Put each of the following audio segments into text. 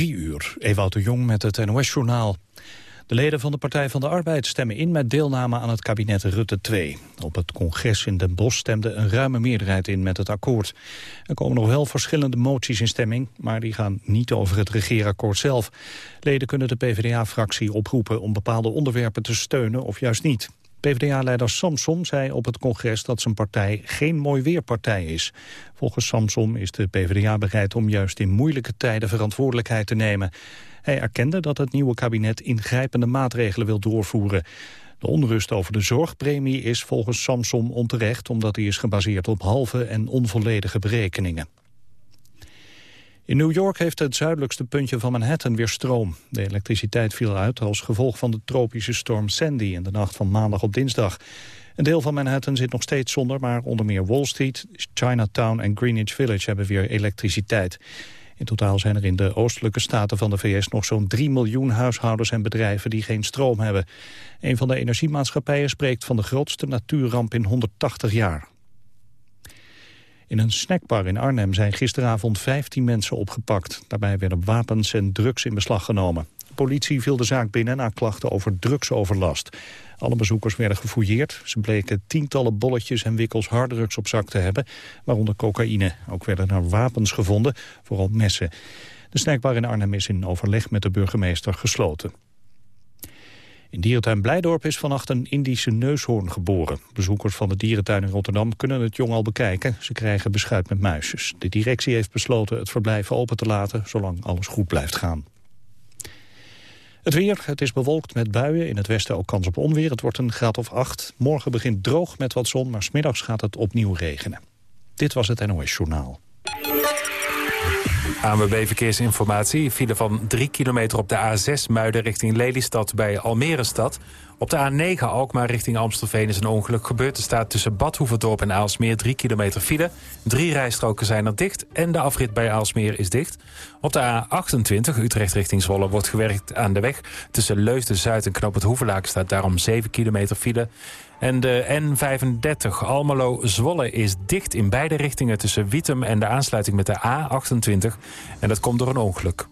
Drie uur, Ewout de Jong met het NOS-journaal. De leden van de Partij van de Arbeid stemmen in met deelname aan het kabinet Rutte 2. Op het congres in Den Bosch stemde een ruime meerderheid in met het akkoord. Er komen nog wel verschillende moties in stemming, maar die gaan niet over het regeerakkoord zelf. Leden kunnen de PvdA-fractie oproepen om bepaalde onderwerpen te steunen of juist niet. PvdA-leider Samson zei op het congres dat zijn partij geen mooi weerpartij is. Volgens Samson is de PvdA bereid om juist in moeilijke tijden verantwoordelijkheid te nemen. Hij erkende dat het nieuwe kabinet ingrijpende maatregelen wil doorvoeren. De onrust over de zorgpremie is volgens Samson onterecht... omdat die is gebaseerd op halve en onvolledige berekeningen. In New York heeft het zuidelijkste puntje van Manhattan weer stroom. De elektriciteit viel uit als gevolg van de tropische storm Sandy... in de nacht van maandag op dinsdag. Een deel van Manhattan zit nog steeds zonder... maar onder meer Wall Street, Chinatown en Greenwich Village hebben weer elektriciteit. In totaal zijn er in de oostelijke staten van de VS nog zo'n 3 miljoen huishoudens en bedrijven die geen stroom hebben. Een van de energiemaatschappijen spreekt van de grootste natuurramp in 180 jaar. In een snackbar in Arnhem zijn gisteravond 15 mensen opgepakt. Daarbij werden wapens en drugs in beslag genomen. De politie viel de zaak binnen na klachten over drugsoverlast. Alle bezoekers werden gefouilleerd. Ze bleken tientallen bolletjes en wikkels harddrugs op zak te hebben, waaronder cocaïne. Ook werden er wapens gevonden, vooral messen. De snackbar in Arnhem is in overleg met de burgemeester gesloten. In dierentuin Blijdorp is vannacht een Indische neushoorn geboren. Bezoekers van de dierentuin in Rotterdam kunnen het jong al bekijken. Ze krijgen beschuit met muisjes. De directie heeft besloten het verblijf open te laten... zolang alles goed blijft gaan. Het weer, het is bewolkt met buien. In het westen ook kans op onweer. Het wordt een graad of acht. Morgen begint droog met wat zon, maar smiddags gaat het opnieuw regenen. Dit was het NOS Journaal. ANWB Verkeersinformatie. File van 3 kilometer op de A6 Muiden richting Lelystad bij Almere stad. Op de A9 Alkmaar richting Amstelveen is een ongeluk gebeurd. Er staat tussen Bad Hoeverdorp en Aalsmeer 3 kilometer file. Drie rijstroken zijn er dicht en de afrit bij Aalsmeer is dicht. Op de A28 Utrecht richting Zwolle wordt gewerkt aan de weg. Tussen Leusden-Zuid en Knoop het Hoevelaak staat daarom 7 kilometer file. En de N35 Almelo-Zwolle is dicht in beide richtingen... tussen Wietem en de aansluiting met de A28. En dat komt door een ongeluk.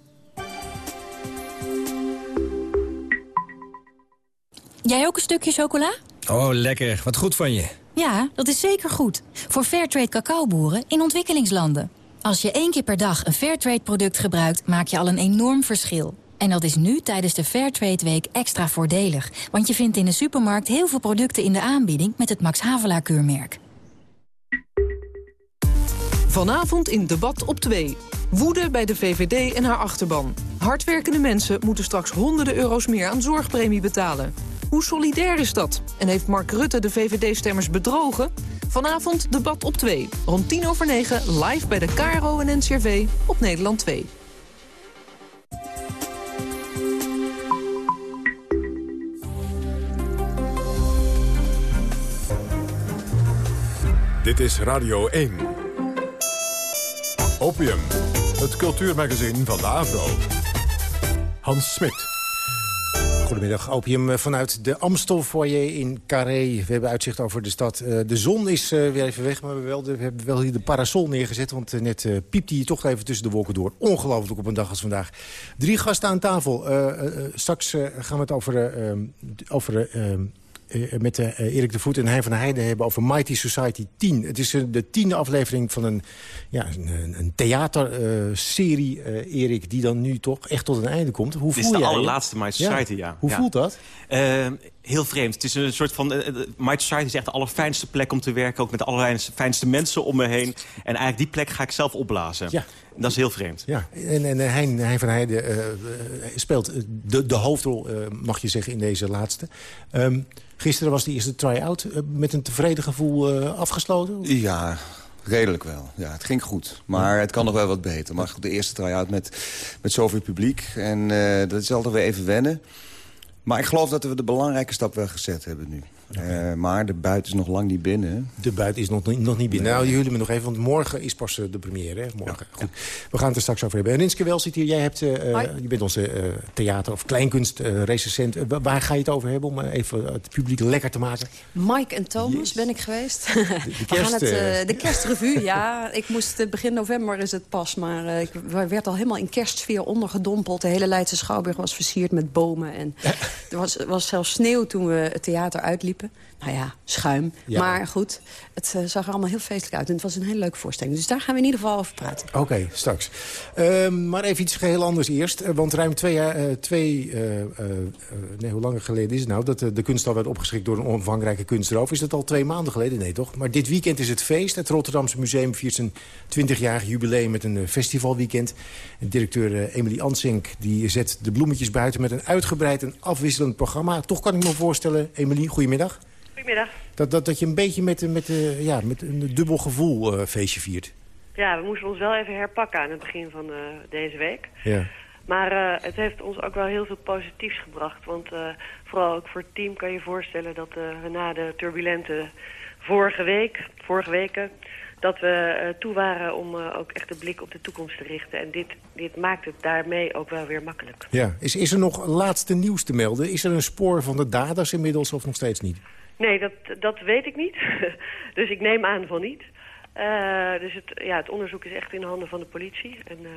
Jij ook een stukje chocola? Oh, lekker. Wat goed van je. Ja, dat is zeker goed. Voor Fairtrade cacaoboeren in ontwikkelingslanden. Als je één keer per dag een Fairtrade product gebruikt... maak je al een enorm verschil. En dat is nu tijdens de Fairtrade Week extra voordelig. Want je vindt in de supermarkt heel veel producten in de aanbieding... met het Max Havelaar keurmerk. Vanavond in Debat op 2. Woede bij de VVD en haar achterban. Hardwerkende mensen moeten straks honderden euro's meer aan zorgpremie betalen. Hoe solidair is dat? En heeft Mark Rutte de VVD-stemmers bedrogen? Vanavond debat op 2. Rond 10 over 9 live bij de KRO en NCRV op Nederland 2. Dit is Radio 1. Opium, het cultuurmagazin van de AVRO. Hans Smit. Goedemiddag, Opium eh, vanuit de Amstelfoyer in Carré. We hebben uitzicht over de stad. Eh, de zon is eh, weer even weg, maar we, hebben wel hier de parasol neergezet... want net piept hij toch even tussen de wolken door. Ongelooflijk op een dag als vandaag. Drie gasten aan tafel. straks gaan we het over, over uh, met uh, Erik de Voet en Hein van Heijden hebben over Mighty Society 10. Het is de tiende aflevering van een, ja, een, een theaterserie, Erik... die dan nu toch echt tot een einde komt. Hoe voel Het is de allerlaatste Mighty Society, ja. Hoe voelt dat? heel vreemd. Het is een soort van... Uh, Mighty Society is echt de allerfijnste plek om te werken. Ook met de allerfijnste mensen om me heen. En eigenlijk die plek ga ik zelf opblazen. Ja. Dat is heel vreemd. Ja, en, en Hein, hein van Heijden uh, speelt de, de hoofdrol, mag je zeggen, in deze laatste. Um, Gisteren was de eerste try-out eh, met een tevreden gevoel uh, afgesloten? Ja, redelijk wel. Ja, het ging goed. Maar het kan nog wel wat beter. Maar de eerste try-out met, met zoveel publiek. En uh, dat is altijd weer even wennen. Maar ik geloof dat we de belangrijke stap wel gezet hebben nu. Uh, maar de buiten is nog lang niet binnen. De buiten is nog, nog niet binnen. Nou, jullie me nog even, want morgen is pas de première. Hè? Morgen. Goed. We gaan het er straks over hebben. En Rinske Wel zit hier. Jij hebt, uh, je bent onze theater- of kleinkunstrecensent. waar ga je het over hebben om even het publiek lekker te maken? Mike en Thomas ben ik geweest. De, de, kerst, het, de kerstrevue, ja. Ik moest begin november is het pas. Maar ik werd al helemaal in kerstsfeer ondergedompeld. De hele Leidse Schouwburg was versierd met bomen. En er was, was zelfs sneeuw toen we het theater uitliepen. But. Nou ja, schuim. Maar goed, het uh, zag er allemaal heel feestelijk uit. En het was een hele leuke voorstelling. Dus daar gaan we in ieder geval over praten. Oké, straks. Uh, maar even iets geheel anders eerst. Uh, want ruim twee jaar, uh, twee, nee, hoe lang geleden is het nou... dat de kunsthal werd opgeschikt door een omvangrijke kunstroof? Is dat al twee maanden geleden? Nee, toch? Maar dit weekend is het feest. Het Rotterdamse Museum viert zijn 20-jarig jubileum met een festivalweekend. En directeur Emily Ansink die zet de bloemetjes buiten... met een uitgebreid en afwisselend programma. Toch kan ik me voorstellen, Emily, goedemiddag. Goedemiddag. Dat, dat, dat je een beetje met, met, uh, ja, met een dubbel gevoel uh, feestje viert. Ja, we moesten ons wel even herpakken aan het begin van uh, deze week. Ja. Maar het heeft ons ook wel heel veel positiefs gebracht. Want vooral ook voor het team kan je voorstellen dat we na de turbulente vorige week, vorige weken dat we toe waren om ook echt de blik op de toekomst te richten. En dit, dit maakt het daarmee ook wel weer makkelijk. Ja. Is, is er nog laatste nieuws te melden? Is er een spoor van de daders inmiddels of nog steeds niet? Nee, dat, dat weet ik niet. dus ik neem aan van niet. Uh, dus het, ja, het onderzoek is echt in de handen van de politie. En uh,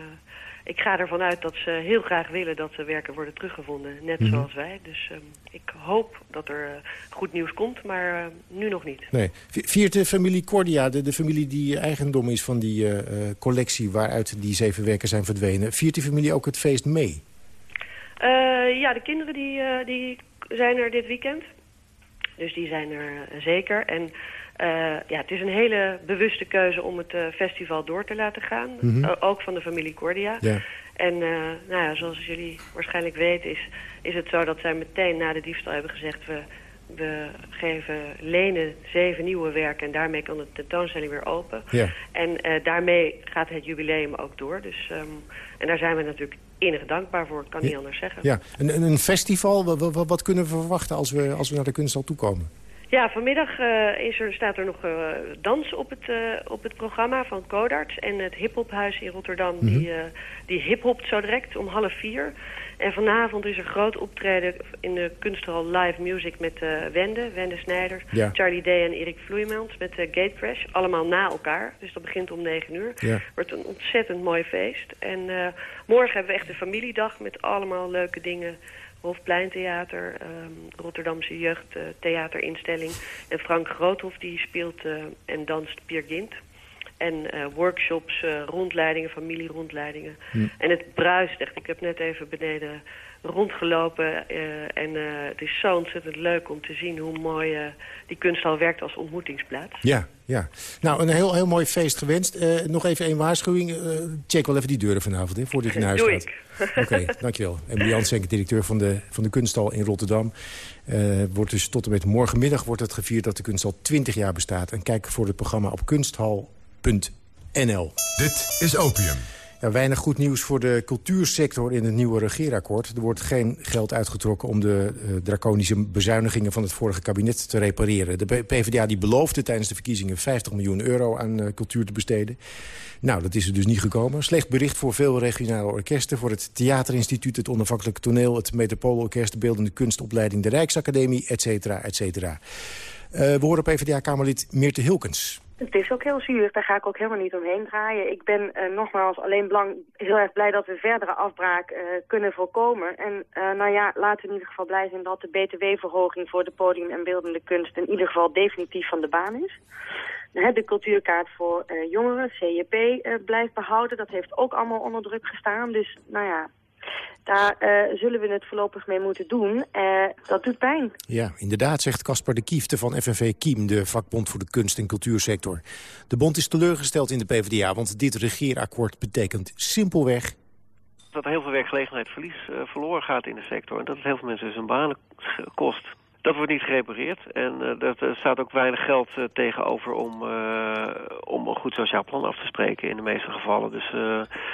ik ga ervan uit dat ze heel graag willen dat de werken worden teruggevonden. Net mm -hmm. zoals wij. Dus um, ik hoop dat er uh, goed nieuws komt, maar nu nog niet. Nee. Viert de familie Cordia, de, de familie die eigendom is van die collectie... waaruit die zeven werken zijn verdwenen... viert die familie ook het feest mee? ja, de kinderen die, die zijn er dit weekend. Dus die zijn er uh, zeker. En uh, ja, het is een hele bewuste keuze om het uh, festival door te laten gaan. Mm -hmm. ook van de familie Cordia. Ja. En nou ja, zoals jullie waarschijnlijk weten is, is het zo dat zij meteen na de diefstal hebben gezegd... we, we geven lenen zeven nieuwe werken en daarmee kan de tentoonstelling weer open. Ja. En daarmee gaat het jubileum ook door. Dus, um, en daar zijn we natuurlijk innig dankbaar voor, ik kan niet anders zeggen. Ja, een, een festival, wat, wat, wat, kunnen we verwachten als we, als we naar de kunsthal toekomen? Ja, vanmiddag uh, is er, staat er nog uh, dans op het, uh, op het programma van Codarts. En het hiphophuis in Rotterdam, mm -hmm. die, die hiphopt zo direct om half vier. En vanavond is er groot optreden in de kunsthal Live Music met Wende, Wende Snijders, ja. Charlie Day en Erik Vloeimans met Gate Crash. Allemaal na elkaar, dus dat begint om negen uur. Ja. Wordt een ontzettend mooi feest. En morgen hebben we echt een familiedag met allemaal leuke dingen... Hofpleintheater, um, Rotterdamse jeugdtheaterinstelling. en Frank Groothof die speelt uh, en danst Pier Gint. En uh, workshops, uh, rondleidingen, familierondleidingen. Hm. En het bruist echt. Ik heb net even beneden rondgelopen. en het is zo ontzettend leuk om te zien hoe mooi die kunsthal werkt als ontmoetingsplaats. Ja, ja. Nou, een heel, heel mooi feest gewenst. Nog even een waarschuwing. Check wel even die deuren vanavond, hè, voordat je naar huis Doe gaat. Oké, okay, dankjewel. En Jan Senk, directeur van de, van de kunsthal in Rotterdam. Uh, wordt dus tot en met morgenmiddag wordt het gevierd dat de kunsthal 20 jaar bestaat. En kijk voor het programma op kunsthal.nl. Dit is Opium. Ja, weinig goed nieuws voor de cultuursector in het nieuwe regeerakkoord. Er wordt geen geld uitgetrokken om de uh, draconische bezuinigingen van het vorige kabinet te repareren. De PvdA die beloofde tijdens de verkiezingen 50 miljoen euro aan uh, cultuur te besteden. Nou, dat is er dus niet gekomen. Slecht bericht voor veel regionale orkesten, voor het Theaterinstituut, het Onafhankelijk Toneel, het Metropoolorkest, de Beeldende Kunstopleiding, de Rijksacademie, et cetera, et cetera. Uh, we horen PvdA-kamerlid Meerte Hilkens. Het is ook heel zuur, daar ga ik ook helemaal niet omheen draaien. Ik ben uh, nogmaals alleen belang, heel erg blij dat we verdere afbraak uh, kunnen voorkomen. En uh, nou ja, laten we in ieder geval blij zijn dat de btw-verhoging voor de podium- en beeldende kunst in ieder geval definitief van de baan is. De cultuurkaart voor jongeren, CJP, blijft behouden. Dat heeft ook allemaal onder druk gestaan. Dus nou ja, daar uh, zullen we het voorlopig mee moeten doen. Uh, dat doet pijn. Ja, inderdaad, zegt Caspar de Kiefte van FNV Kiem... de vakbond voor de kunst- en cultuursector. De bond is teleurgesteld in de PvdA, want dit regeerakkoord betekent simpelweg... dat heel veel werkgelegenheidsverlies uh, verloren gaat in de sector... en dat het heel veel mensen dus hun banen kost. Dat wordt niet gerepareerd en uh, er staat ook weinig geld uh, tegenover om, om een goed sociaal plan af te spreken in de meeste gevallen. Dus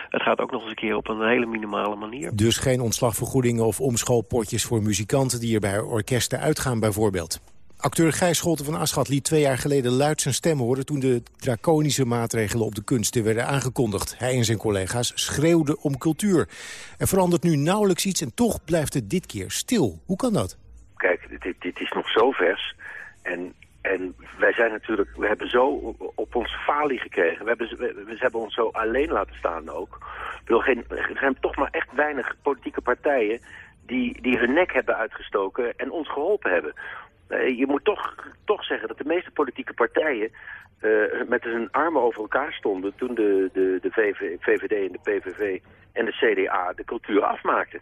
het gaat ook nog eens een keer op een hele minimale manier. Dus geen ontslagvergoedingen of omschoolpotjes voor muzikanten die er bij orkesten uitgaan bijvoorbeeld? Acteur Gijs Scholten van Aschat liet twee jaar geleden luid zijn stem horen... toen de draconische maatregelen op de kunsten werden aangekondigd. Hij en zijn collega's schreeuwden om cultuur. Er verandert nu nauwelijks iets en toch blijft het dit keer stil. Hoe kan dat? Dit, is nog zo vers. En, en wij zijn natuurlijk, we hebben zo op onze falie gekregen. We hebben, we, hebben ons zo alleen laten staan ook. Wil geen, er zijn toch maar echt weinig politieke partijen die, die hun nek hebben uitgestoken en ons geholpen hebben. Uh, je moet toch, toch zeggen dat de meeste politieke partijen uh, met hun armen over elkaar stonden toen de, de, de VV, VVD en de PVV en de CDA de cultuur afmaakten.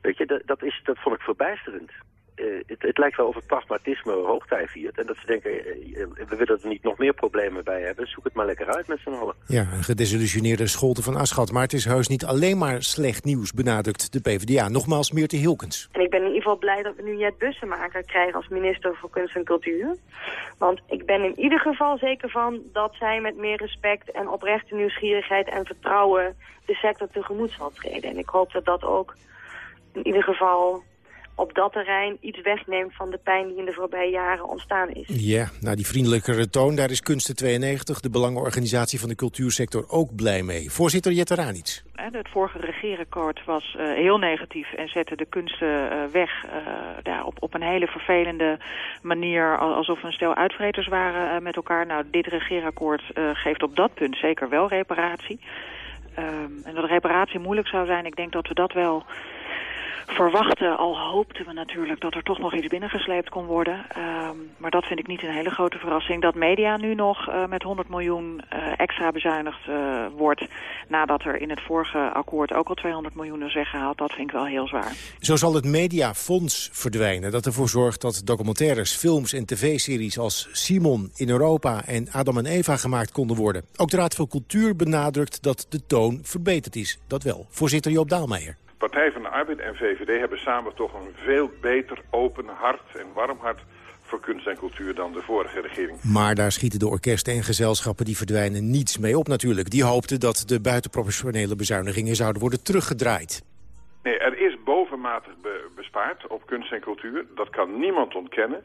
Weet je, dat, dat, is, dat vond ik verbijsterend. Uh, het, het, lijkt wel of het pragmatisme hoogtij viert. En dat ze denken, uh, we willen er niet nog meer problemen bij hebben. Zoek het maar lekker uit met z'n allen. Ja, een gedesillusioneerde Scholte van Aschat. Maar het is heus niet alleen maar slecht nieuws, benadrukt de PvdA. Nogmaals, Meerte Hilkens. En ik ben in ieder geval blij dat we nu Jet Bussemaker krijgen als minister voor Kunst en Cultuur. Want ik ben in ieder geval zeker van dat zij met meer respect en oprechte nieuwsgierigheid en vertrouwen de sector tegemoet zal treden. En ik hoop dat dat ook in ieder geval op dat terrein iets wegneemt van de pijn die in de voorbije jaren ontstaan is. Ja, nou die vriendelijkere toon, daar is Kunsten 92, de belangenorganisatie van de cultuursector, ook blij mee. Voorzitter Jette Ranits. Het vorige regeerakkoord was uh, heel negatief en zette de kunsten uh, weg uh, daar op, op een hele vervelende manier, alsof we een stel uitvreters waren met elkaar. Nou, dit regeerakkoord geeft op dat punt zeker wel reparatie. Um, en dat reparatie moeilijk zou zijn, ik denk dat we dat wel verwachten, al hoopten we natuurlijk dat er toch nog iets binnengesleept kon worden. Um, maar dat vind ik niet een hele grote verrassing. Dat media nu nog uh, met 100 miljoen uh, extra bezuinigd uh, wordt... nadat er in het vorige akkoord ook al 200 miljoen is weggehaald... dat vind ik wel heel zwaar. Zo zal het mediafonds verdwijnen. Dat ervoor zorgt dat documentaires, films en tv-series als Simon in Europa... en Adam en Eva gemaakt konden worden. Ook de Raad voor Cultuur benadrukt dat de toon verbeterd is. Dat wel. Voorzitter Joop Daalmeijer. Partij van de Arbeid en VVD hebben samen toch een veel beter open hart en warm hart voor kunst en cultuur dan de vorige regering. Maar daar schieten de orkesten en gezelschappen die verdwijnen niets mee op natuurlijk. Die hoopten dat de buitenproportionele bezuinigingen zouden worden teruggedraaid. Nee, er is bovenmatig be bespaard op kunst en cultuur. Dat kan niemand ontkennen.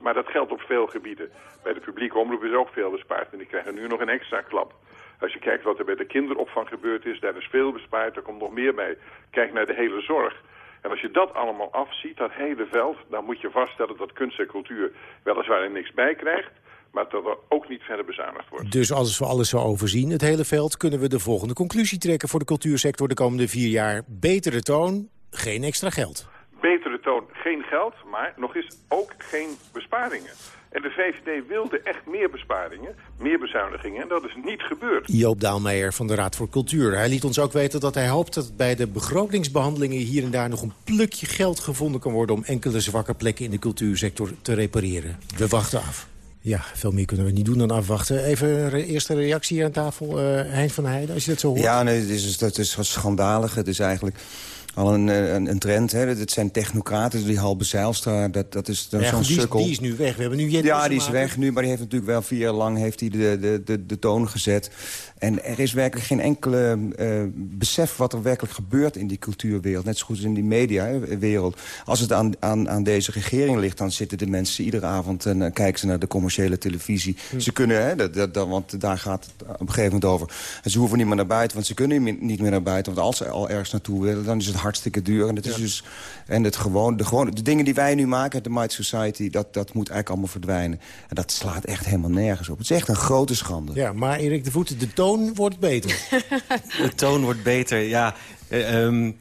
Maar dat geldt op veel gebieden. Bij de publieke omroep is ook veel bespaard en die krijgen nu nog een extra klap. Als je kijkt wat er bij de kinderopvang gebeurd is, daar is veel bespaard, er komt nog meer bij. Kijk naar de hele zorg. En als je dat allemaal afziet, dat hele veld, dan moet je vaststellen dat kunst en cultuur weliswaar er niks bij krijgt, maar dat er ook niet verder bezuinigd wordt. Dus als we alles zo overzien, het hele veld, kunnen we de volgende conclusie trekken voor de cultuursector de komende vier jaar. Betere toon, geen extra geld. Betere toon, geen geld, maar nog eens ook geen besparingen. En de VVD wilde echt meer besparingen, meer bezuinigingen. En dat is niet gebeurd. Joop Daalmeijer van de Raad voor Cultuur. Hij liet ons ook weten dat hij hoopt dat bij de begrotingsbehandelingen... hier en daar nog een plukje geld gevonden kan worden... om enkele zwakke plekken in de cultuursector te repareren. We wachten af. Ja, veel meer kunnen we niet doen dan afwachten. Even een eerste reactie hier aan tafel, uh, Hein van Heijden, als je dat zo hoort. Ja, nee, het is, het is schandalig. Het is eigenlijk al een, een, een trend. Hè. Het zijn technocraten, die Halbe Zijlstra, dat, dat is ja, zo'n sukkel. Die is nu weg. We hebben nu ja, die is weg nu, maar die heeft natuurlijk wel vier jaar lang heeft hij de, de, de, de toon gezet. En er is werkelijk geen enkele uh, besef wat er werkelijk gebeurt in die cultuurwereld. Net zo goed als in die mediawereld. Als het aan, aan, aan deze regering ligt, dan zitten de mensen iedere avond... en uh, kijken ze naar de commerciële televisie. Hm. Ze kunnen, hè, dat, dat, want daar gaat het op een gegeven moment over. En ze hoeven niet meer naar buiten, want ze kunnen niet meer naar buiten. Want als ze al ergens naartoe willen, dan is het hartstikke duur. En, het is dus, en het gewoon, de, gewoon, de dingen die wij nu maken, de Might Society... Dat, dat moet eigenlijk allemaal verdwijnen. En dat slaat echt helemaal nergens op. Het is echt een grote schande. Ja, maar Erik de Voet, de toon wordt beter. de toon wordt beter, ja. Uh, um,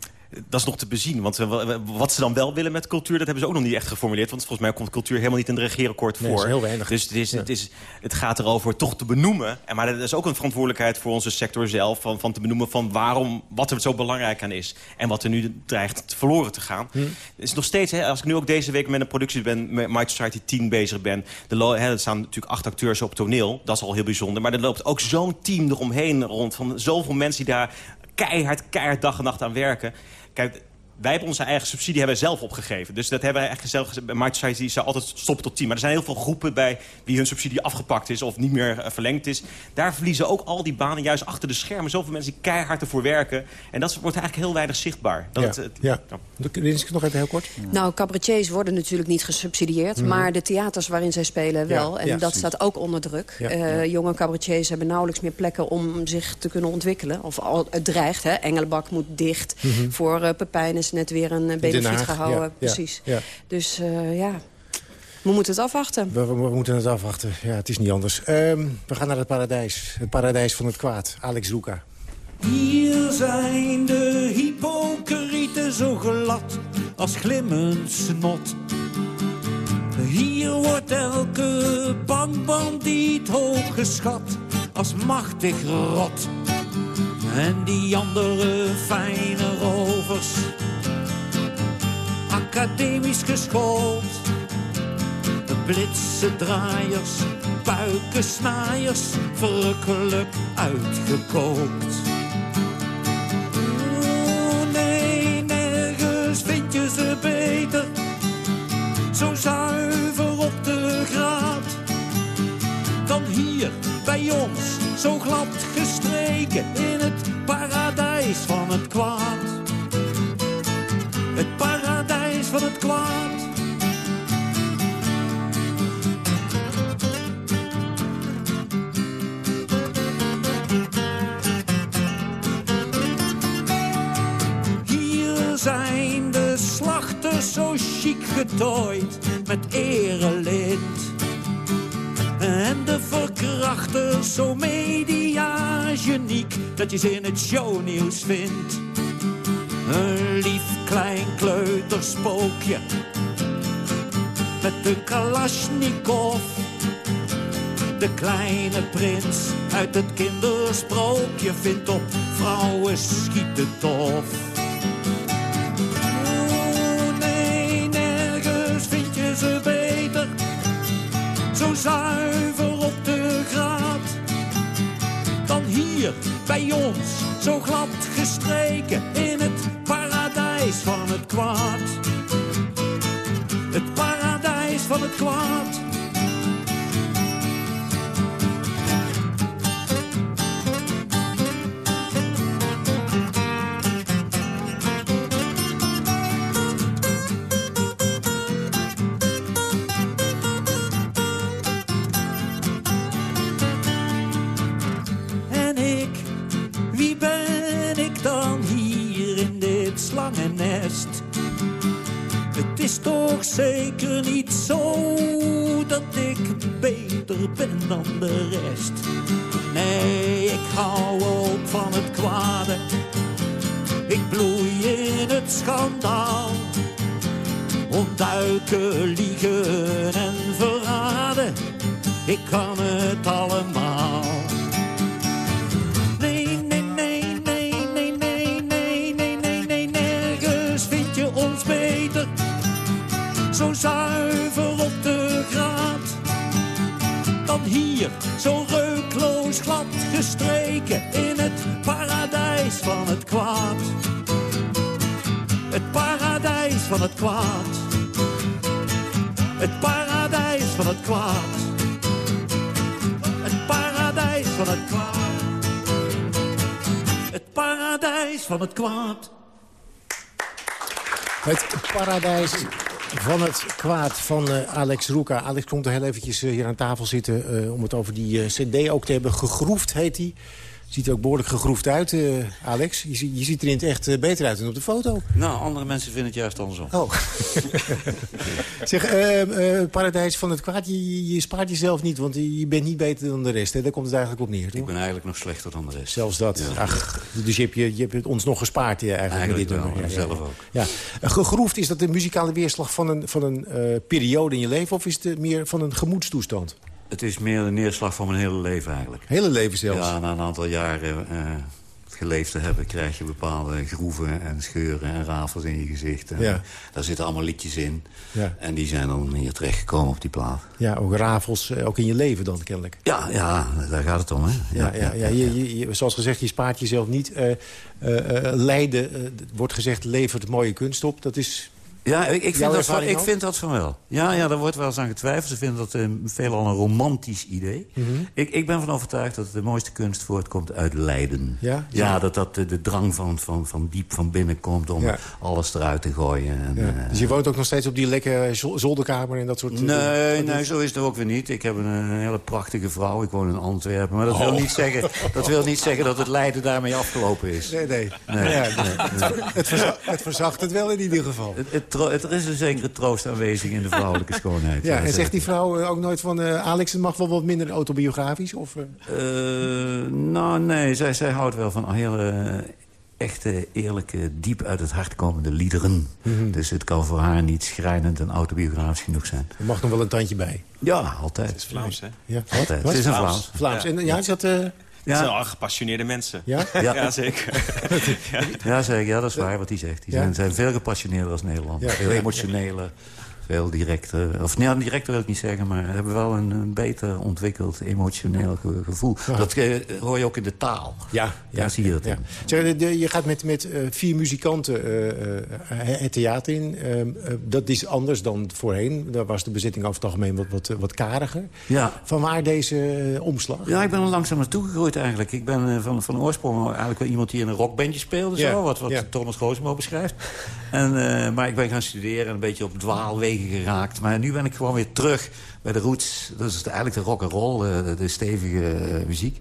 dat is nog te bezien. Want wat ze dan wel willen met cultuur, dat hebben ze ook nog niet echt geformuleerd. Want volgens mij komt cultuur helemaal niet in de regeerakkoord voor. Nee, is heel weinig. Dus het, is, ja. het, is, het gaat erover toch te benoemen. Maar dat is ook een verantwoordelijkheid voor onze sector zelf. Van, van te benoemen van waarom, wat er zo belangrijk aan is. En wat er nu dreigt verloren te gaan. Hm. Het is nog steeds, hè, als ik nu ook deze week met een productie ben, met My Society 10 bezig ben. Er, hè, er staan natuurlijk acht acteurs op toneel. Dat is al heel bijzonder. Maar er loopt ook zo'n team eromheen rond. Van zoveel mensen die daar keihard, keihard dag en nacht aan werken. Kijk, wij hebben onze eigen subsidie hebben wij zelf opgegeven. Dus dat hebben wij eigenlijk zelf gezegd. March Society zou altijd stoppen tot 10. Maar er zijn heel veel groepen bij wie hun subsidie afgepakt is... of niet meer eh, verlengd is. Daar verliezen ook al die banen juist achter de schermen. Zoveel mensen die keihard ervoor werken. En dat wordt eigenlijk heel weinig zichtbaar. Dat ja, het, het, ja. ja. nog even heel kort. Nou, cabaretiers worden natuurlijk niet gesubsidieerd. Mhm. Maar de theaters waarin zij spelen wel. en dat staat ook onder druk. Uh, jonge cabaretiers hebben nauwelijks meer plekken om zich te kunnen ontwikkelen. Of al, het dreigt, hè. Engelenbak moet dicht. Mm Voor uh, Pepijn is net weer een benefiet gehouden. Precies. Dus uh, ja... We moeten het afwachten. We, we, we, moeten het afwachten. Ja, het is niet anders. Um, we gaan naar het paradijs. Het paradijs van het kwaad. Alex Roeka. Hier zijn de hypocrieten zo glad als glimmend snot. Hier wordt elke bankbandiet hoog geschat als machtig rot. En die andere fijne rovers, academisch geschoold. De blitse draaiers, buikensnaaiers, verrukkelijk uitgekookt. Oh, nee, nergens vind je ze beter, zo zuiver op de graad. Dan hier bij ons, zo glad gestreken in het paradijs van het kwaad. Het van het kwaad. Hier zijn de slachters zo chic getooid met erelint. En de verkrachters zo mediageniek dat je ze in het shownieuws vindt. Kleuterspookje met de Kalashnikov. De kleine prins uit het kindersprookje vindt op vrouwen schieten tof. Oh nee, nergens vind je ze beter. Zo zuiver op de graad. Dan hier bij ons, zo glad gestreken in het paradijs van het kwaad. Dan de rest. Nee, ik hou ook van het kwade. Ik bloei in het schandaal. Ontduiken, liegen en verraden. Ik kan paradijs van het kwaad van uh, Alex Roeka. Alex komt er heel eventjes uh, hier aan tafel zitten... Uh, om het over die cd ook te hebben. Gegroefd heet die. Ziet er ook behoorlijk gegroefd uit, Alex. Je, je, ziet er in het echt beter uit dan op de foto. Nou, andere mensen vinden het juist andersom. Oh. zeg, Paradijs van het kwaad, je, je, spaart jezelf niet... want je bent niet beter dan de rest. Hè? Daar komt het eigenlijk op neer, toch? Ik ben eigenlijk nog slechter dan de rest. Zelfs dat. Ja. Ach, dus je hebt, je, je hebt ons nog gespaard ja, eigenlijk. Eigenlijk dit wel, nummer. ja, zelf ook. Ja. Gegroefd, is dat de muzikale weerslag van een, van een periode in je leven... of is het meer van een gemoedstoestand? Het is meer de neerslag van mijn hele leven eigenlijk. Hele leven zelfs? Ja, na een aantal jaren uh, geleefd te hebben... krijg je bepaalde groeven en scheuren en rafels in je gezicht. En Ja. Daar zitten allemaal liedjes in. Ja. En die zijn dan hier terechtgekomen op die plaat. Ja, ook rafels, eh, ook in je leven dan kennelijk. Ja, ja, daar gaat het om, hè? Ja, ja, ja, Je, je- je- zoals gezegd, je spaart jezelf niet. Eh, eh, eh, Leiden, eh, het wordt gezegd, levert mooie kunst op. Dat is Ja, ik, ik, vind, dat van, ik vind dat van wel. Ja, ja, daar wordt wel eens aan getwijfeld. Ze vinden dat uh, veelal een romantisch idee. Mhm. ik, ik ben van overtuigd dat de mooiste kunst voortkomt uit lijden. Ja? Ja, dat dat de, de drang van, van, van diep van binnen komt om Ja. alles eruit te gooien. En, Ja. eh, Dus je woont ook nog steeds op die lekkere zol- zolderkamer en dat soort Nee, dingen? nee, zo is het ook weer niet. Ik heb een, een hele prachtige vrouw. Ik woon in Antwerpen. Maar dat, wil, Oh. niet zeggen, dat wil niet zeggen dat het lijden daarmee afgelopen is. Nee, nee. Nee, nee, nee. Het, verza- het verzacht het wel in ieder geval. Het, het- er is een zekere troost aanwezig in de vrouwelijke schoonheid. Ja, en zeker. zegt die vrouw eh, ook nooit van... eh, Alex, het mag wel wat minder autobiografisch? Of, eh? Eh, nou, nee, zij, zij houdt wel van hele eh, echte, eerlijke, diep uit het hart komende liederen. Mhm. Dus het kan voor haar niet schrijnend en autobiografisch genoeg zijn. Er mag nog wel een tandje bij. Ja, altijd. Het is Vlaams, hè? Ja. Altijd. Wat? Het is een Vlaams. Vlaams. Vlaams. En ja, is dat... eh, Het zijn al gepassioneerde mensen. Ja? Ja, zeker. ja. Ja, zeker. Ja, dat is waar wat hij zegt. Die Ja. zijn, zijn veel gepassioneerder als Nederland. Ja. Veel Ja. emotioneler, veel directer. Of nee, directer wil ik niet zeggen, maar hebben wel een, een beter ontwikkeld emotioneel ge- gevoel. Dat eh, hoor je ook in de taal. Ja, Daar zie je het ja. Zeg, je gaat met, met eh, vier muzikanten eh, het theater in. Ehm, eh, dat is anders dan voorheen. Daar was de bezetting over het algemeen wat, wat, wat kariger. Ja. Van waar deze omslag? Ja, ik ben er langzaam naartoe gegroeid eigenlijk. Ik ben van, van oorsprong eigenlijk wel iemand die in een rockbandje speelde. Ja, Zo, wat wat ja. Thomas Roosmo beschrijft. En, maar ik ben gaan studeren en een beetje op dwaalwegen geraakt. Maar nu ben ik gewoon weer terug bij de roots. Dat is eigenlijk de rock and roll, eh, de, stevige eh, muziek.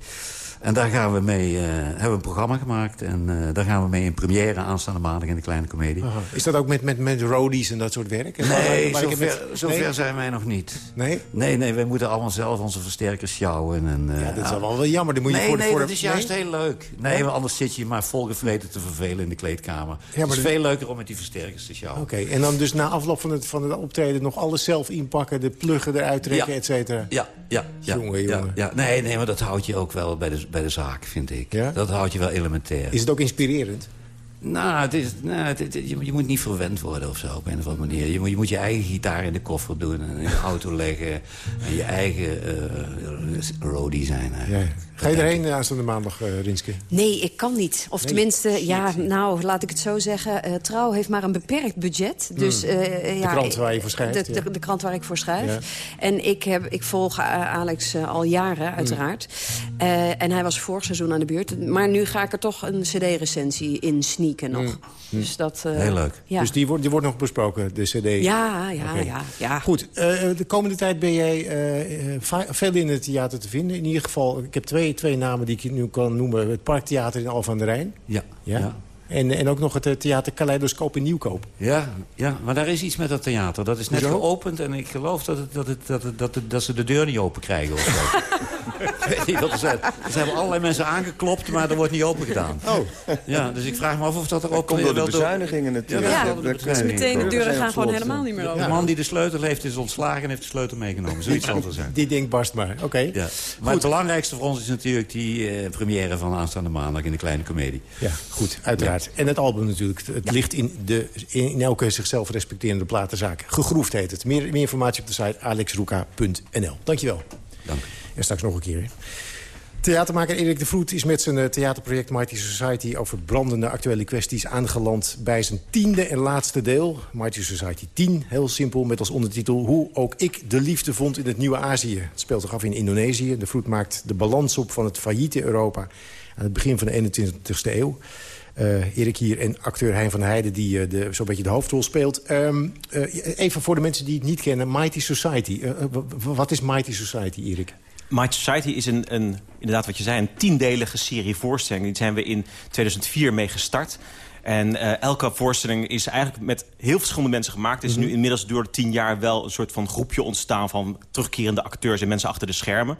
En daar gaan we mee, eh, hebben we een programma gemaakt. En eh, daar gaan we mee in première aanstaande maandag in de Kleine Comedie. Aha. Is dat ook met, met, met roadies en dat soort werk? En Nee, zover, met- zover nee? zijn wij nog niet. Nee? Nee, nee, wij moeten allemaal zelf onze versterkers sjouwen. En, eh, Ja, dat is wel wel jammer. Dan moet je nee, voor de, nee, voor dat de- is juist nee? heel leuk. Nee, Ja? want anders zit je maar volgevreten te vervelen in de kleedkamer. maar het is veel leuker om met die versterkers te sjouwen. Oké, en dan dus na afloop van het, van het optreden nog alles zelf inpakken... de pluggen eruit trekken, Ja. et cetera? Ja, ja, ja. Jongen, ja, jongen. ja. Nee, nee, maar dat houdt je ook wel bij de, bij de zaak, vind ik. Ja? Dat houdt je wel elementair. Is het ook inspirerend? Nou, het is, nou het, het- je, je moet niet verwend worden of zo, op een of andere manier. Je, moet- je moet je eigen gitaar in de koffer doen en in je auto leggen... en je eigen eh roadie zijn eigenlijk. Ja. Ga je erheen eh, aanstaande maandag, eh, Rinske? Nee, ik kan niet. Of Nee? tenminste, ja, nou, laat ik het zo zeggen. eh, Trouw heeft maar een beperkt budget. Dus, Hmm. eh, ja, krant waar je voor schrijft, De, ja. de, de krant waar ik voor schrijf. Ja. En ik, heb, ik volg Alex al Hmm. jaren, uiteraard. Eh, en hij was vorig seizoen aan de beurt. Maar nu ga ik er toch een cd-recensie in sneaken nog. Dus dat... eh, Heel leuk. Ja. Dus die wordt, die wordt nog besproken, de cd? Ja, ja, ja, ja. Goed, eh, de komende tijd ben jij eh, veel in het theater te vinden. In ieder geval, ik heb twee, twee namen die ik nu kan noemen. Het Parktheater in Alphen aan de Rijn. Ja, Ja? ja. En, en ook nog het eh, Theater Kaleidoscoop in Nieuwkoop. Ja, ja, maar daar is iets met dat theater. Dat is net Hoezo? geopend en ik geloof dat, het, dat, het, dat, het, dat, het- dat ze de deur niet open krijgen of zo. Weet niet wat er zijn. Er zijn allerlei mensen aangeklopt, maar er wordt niet open gedaan. Oh. Ja, dus ik vraag me af of dat er ook... komt door de bezuinigingen natuurlijk. Ja, Dat- dus dat kunnen we meteen de deuren gaan gewoon helemaal niet meer De open. man die de sleutel heeft is ontslagen en heeft de sleutel meegenomen. Zoiets zal er zijn. Die ding barst maar, oké. Ja. Maar het belangrijkste voor ons is natuurlijk die eh, première van aanstaande maandag in de Kleine Comedie. Ja, goed, uiteraard. En het album natuurlijk. Het ligt in, de, in elke zichzelf respecterende platenzaak. Gegroefd heet het. Meer, meer informatie op de site alexroeka.nl. Dankjewel. Dank. En straks nog een keer. hè. Theatermaker Erik de Vroet is met zijn eh, theaterproject Mighty Society... over brandende actuele kwesties aangeland bij zijn tiende en laatste deel. Mighty Society 10, heel simpel, met als ondertitel... Hoe ook ik de liefde vond in het nieuwe Azië. Het speelt zich af in Indonesië. De Vroet maakt de balans op van het failliete Europa... aan het begin van de 21ste eeuw. Eh, Erik hier en acteur Hein van Heijden... die eh, zo'n beetje de hoofdrol speelt. Ehm, eh, even voor de mensen die het niet kennen. Mighty Society. Wat is Mighty Society, Erik? Might Society is een, een, inderdaad wat je zei, een tiendelige serie voorstellingen. Die zijn we in 2004 mee gestart. En eh, elke voorstelling is eigenlijk met heel verschillende mensen gemaakt. Er is nu inmiddels door de tien jaar wel een soort van groepje ontstaan... van terugkerende acteurs en mensen achter de schermen.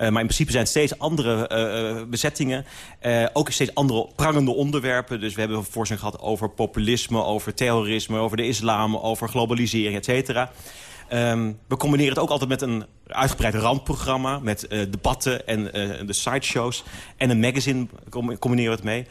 Eh, maar in principe zijn het steeds andere eh, bezettingen. Eh, ook steeds andere prangende onderwerpen. Dus we hebben een voorstelling gehad over populisme, over terrorisme... over de islam, over globalisering, et cetera. Ehm, we combineren het ook altijd met een uitgebreid randprogramma met debatten en de sideshows. En een magazine combineren we het mee.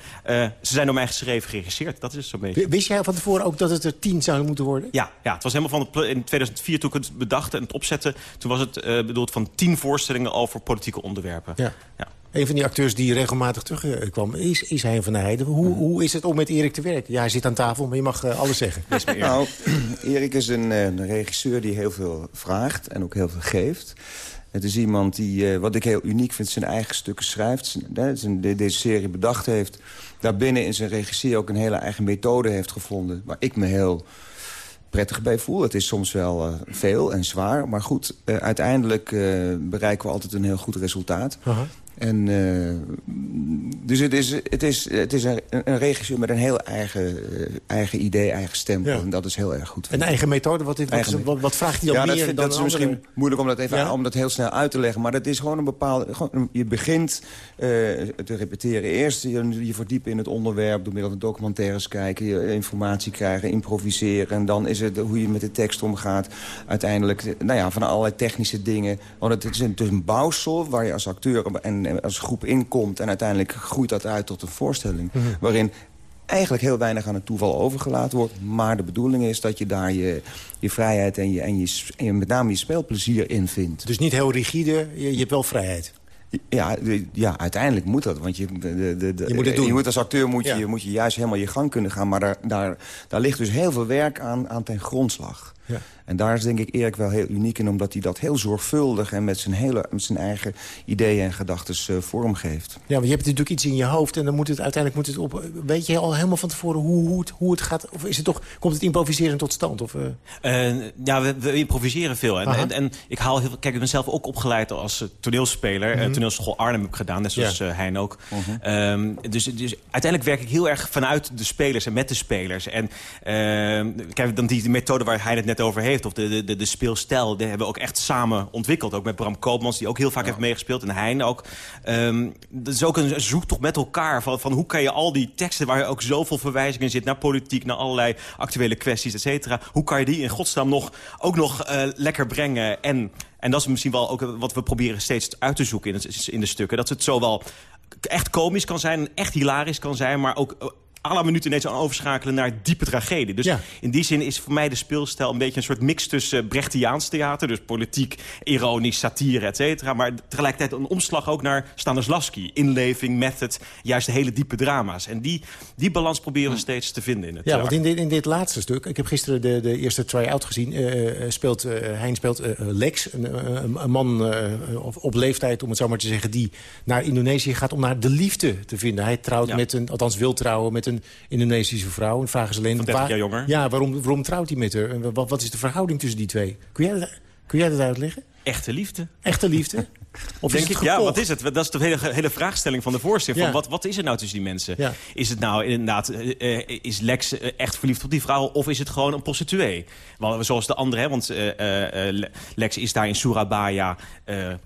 ze zijn door mij geschreven, geregisseerd. Dat is zo'n beetje. Wist jij van tevoren ook dat het er tien zouden moeten worden? Ja, ja het was helemaal van het, in 2004 toen ik het bedacht en het opzette. Toen was het bedoeld van tien voorstellingen over politieke onderwerpen. Ja. ja. Een van die acteurs die regelmatig terugkwam is, is hij van der Heijden. Hoe, hoe is het om met Erik te werken? Ja, hij zit aan tafel, maar je mag uh, alles zeggen. nou, Erik is een, eh, een, regisseur die heel veel vraagt en ook heel veel geeft. Het is iemand die, uh, wat ik heel uniek vind, zijn eigen stukken schrijft. Deze serie bedacht heeft. Daarbinnen in zijn regissie ook een hele eigen methode heeft gevonden. Waar ik me heel prettig bij voel. Het is soms wel uh, veel en zwaar. Maar goed, uh, uiteindelijk bereiken we altijd een heel goed resultaat. En, uh, dus het is, het is, het is een, een regisseur met een heel eigen, uh, eigen idee, eigen stempel. Ja. En dat is heel erg goed. Een eigen methode? Wat, wat, eigen wat, wat, vraagt hij dan ja, meer dat, dan dat is misschien moeilijk om dat, even, ja? om dat heel snel uit te leggen. Maar dat is gewoon een bepaalde... Gewoon, je begint uh, te repeteren. Eerst je, je verdiepen in het onderwerp door middel van documentaires kijken. Je informatie krijgen, improviseren. En dan is het hoe je met de tekst omgaat. Uiteindelijk nou ja, van allerlei technische dingen. Want het is een, het is een bouwsel waar je als acteur... En, als groep inkomt. En uiteindelijk groeit dat uit tot een voorstelling. Mm -hmm. Waarin eigenlijk heel weinig aan het toeval overgelaten wordt. Maar de bedoeling is dat je daar je, je vrijheid en, je, en, je, en met name je speelplezier in vindt. Dus niet heel rigide, je, je hebt wel vrijheid. Ja, ja, uiteindelijk moet dat. Want je, de, de, de, je, moet, het doen. je moet als acteur moet je, ja. moet je juist helemaal je gang kunnen gaan. Maar daar, daar, daar ligt dus heel veel werk aan, aan ten grondslag. Ja. En daar is denk ik Erik wel heel uniek in... omdat hij dat heel zorgvuldig en met zijn, hele, met zijn eigen ideeën en gedachten uh, vormgeeft. Ja, want je hebt natuurlijk iets in je hoofd... en dan moet het uiteindelijk moet het op... Weet je al helemaal van tevoren hoe, hoe, het, hoe het gaat? Of is het toch, komt het improviseren tot stand? Of, uh... Uh, ja, we, we, improviseren veel. En, en, en, ik haal heel Kijk, ik ben zelf ook opgeleid als toneelspeler. Mm -hmm. toneelschool Arnhem heb ik gedaan, net zoals ja. Hein ook. Mm -hmm. um, dus, dus uiteindelijk werk ik heel erg vanuit de spelers en met de spelers. En ehm, kijk, dan die methode waar hij het net over heeft of de, de, de speelstijl, die hebben we ook echt samen ontwikkeld. Ook met Bram Koopmans, die ook heel vaak ja. heeft meegespeeld. En Hein ook. Um, dat is ook een zoektocht met elkaar. Van, van hoe kan je al die teksten, waar ook zoveel verwijzingen in zit... naar politiek, naar allerlei actuele kwesties, et cetera... hoe kan je die in godsnaam nog, ook nog uh, lekker brengen... en en dat is misschien wel ook wat we proberen steeds uit te zoeken in, het, in de stukken. Dat het zowel echt komisch kan zijn, echt hilarisch kan zijn... maar ook alle minuten ineens aan overschakelen naar diepe tragedie. Dus ja. in die zin is voor mij de speelstijl een beetje een soort mix tussen Brechtiaans theater... dus politiek, ironisch, satire, et cetera... maar tegelijkertijd een omslag ook naar Stanislavski. Inleving, method, juist de hele diepe drama's. En die, die balans proberen we steeds te vinden in het Ja, want in dit, in dit laatste stuk... ik heb gisteren de, de eerste try-out gezien... Uh, speelt, uh, Hein speelt uh, Lex, een, een man op leeftijd, om het zo maar te zeggen... die naar Indonesië gaat om naar de liefde te vinden. Hij trouwt ja. met een, althans wil trouwen met een Indonesische vrouw. En vragen ze alleen... Van 30 jaar jonger. Ja, waarom, waarom trouwt hij met haar? En wat, wat is de verhouding tussen die twee? Kun jij dat, kun jij dat uitleggen? Echte liefde. Echte liefde? Of Denk is het ik, ja, wat is het? Dat is de hele, hele vraagstelling van de voorstelling. Ja. Van wat, wat is er nou tussen die mensen? Ja. Is het nou inderdaad, uh, is Lex echt verliefd op die vrouw... of is het gewoon een prostituee? Want, zoals de andere, hè, want uh, Lex is daar in Surabaya...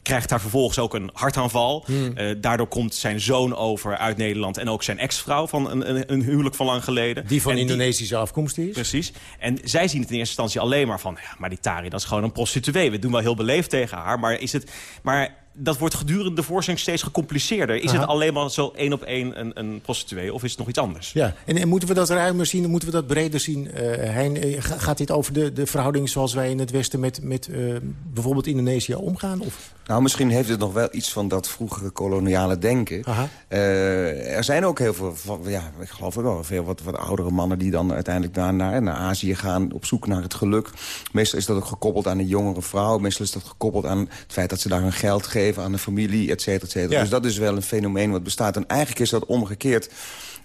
krijgt daar vervolgens ook een hartaanval. Hmm. daardoor komt zijn zoon over uit Nederland... en ook zijn ex-vrouw van een, een, een, huwelijk van lang geleden. Die van en Indonesische die, afkomst is? Precies. En zij zien het in eerste instantie alleen maar van... Ja, maar die Tari, dat is gewoon een prostituee. We doen wel heel beleefd tegen haar, maar is het... Maar dat wordt gedurende de voorstelling steeds gecompliceerder. Is Aha. het alleen maar zo één op één een, een, prostituee of is het nog iets anders? Ja, en, en moeten we dat ruimer zien, moeten we dat breder zien? Uh, Hein, gaat dit over de, de verhouding zoals wij in het Westen met, met uh, bijvoorbeeld Indonesië omgaan? Of? Nou, misschien heeft het nog wel iets van dat vroegere koloniale denken. Uh, er zijn ook heel veel, ja, ik geloof ook wel veel wat, wat oudere mannen... die dan uiteindelijk naar, naar, naar Azië gaan op zoek naar het geluk. Meestal is dat ook gekoppeld aan een jongere vrouw. Meestal is dat gekoppeld aan het feit dat ze daar hun geld geven... aan de familie, et cetera, et cetera. Ja. Dus dat is wel een fenomeen wat bestaat. En eigenlijk is dat omgekeerd...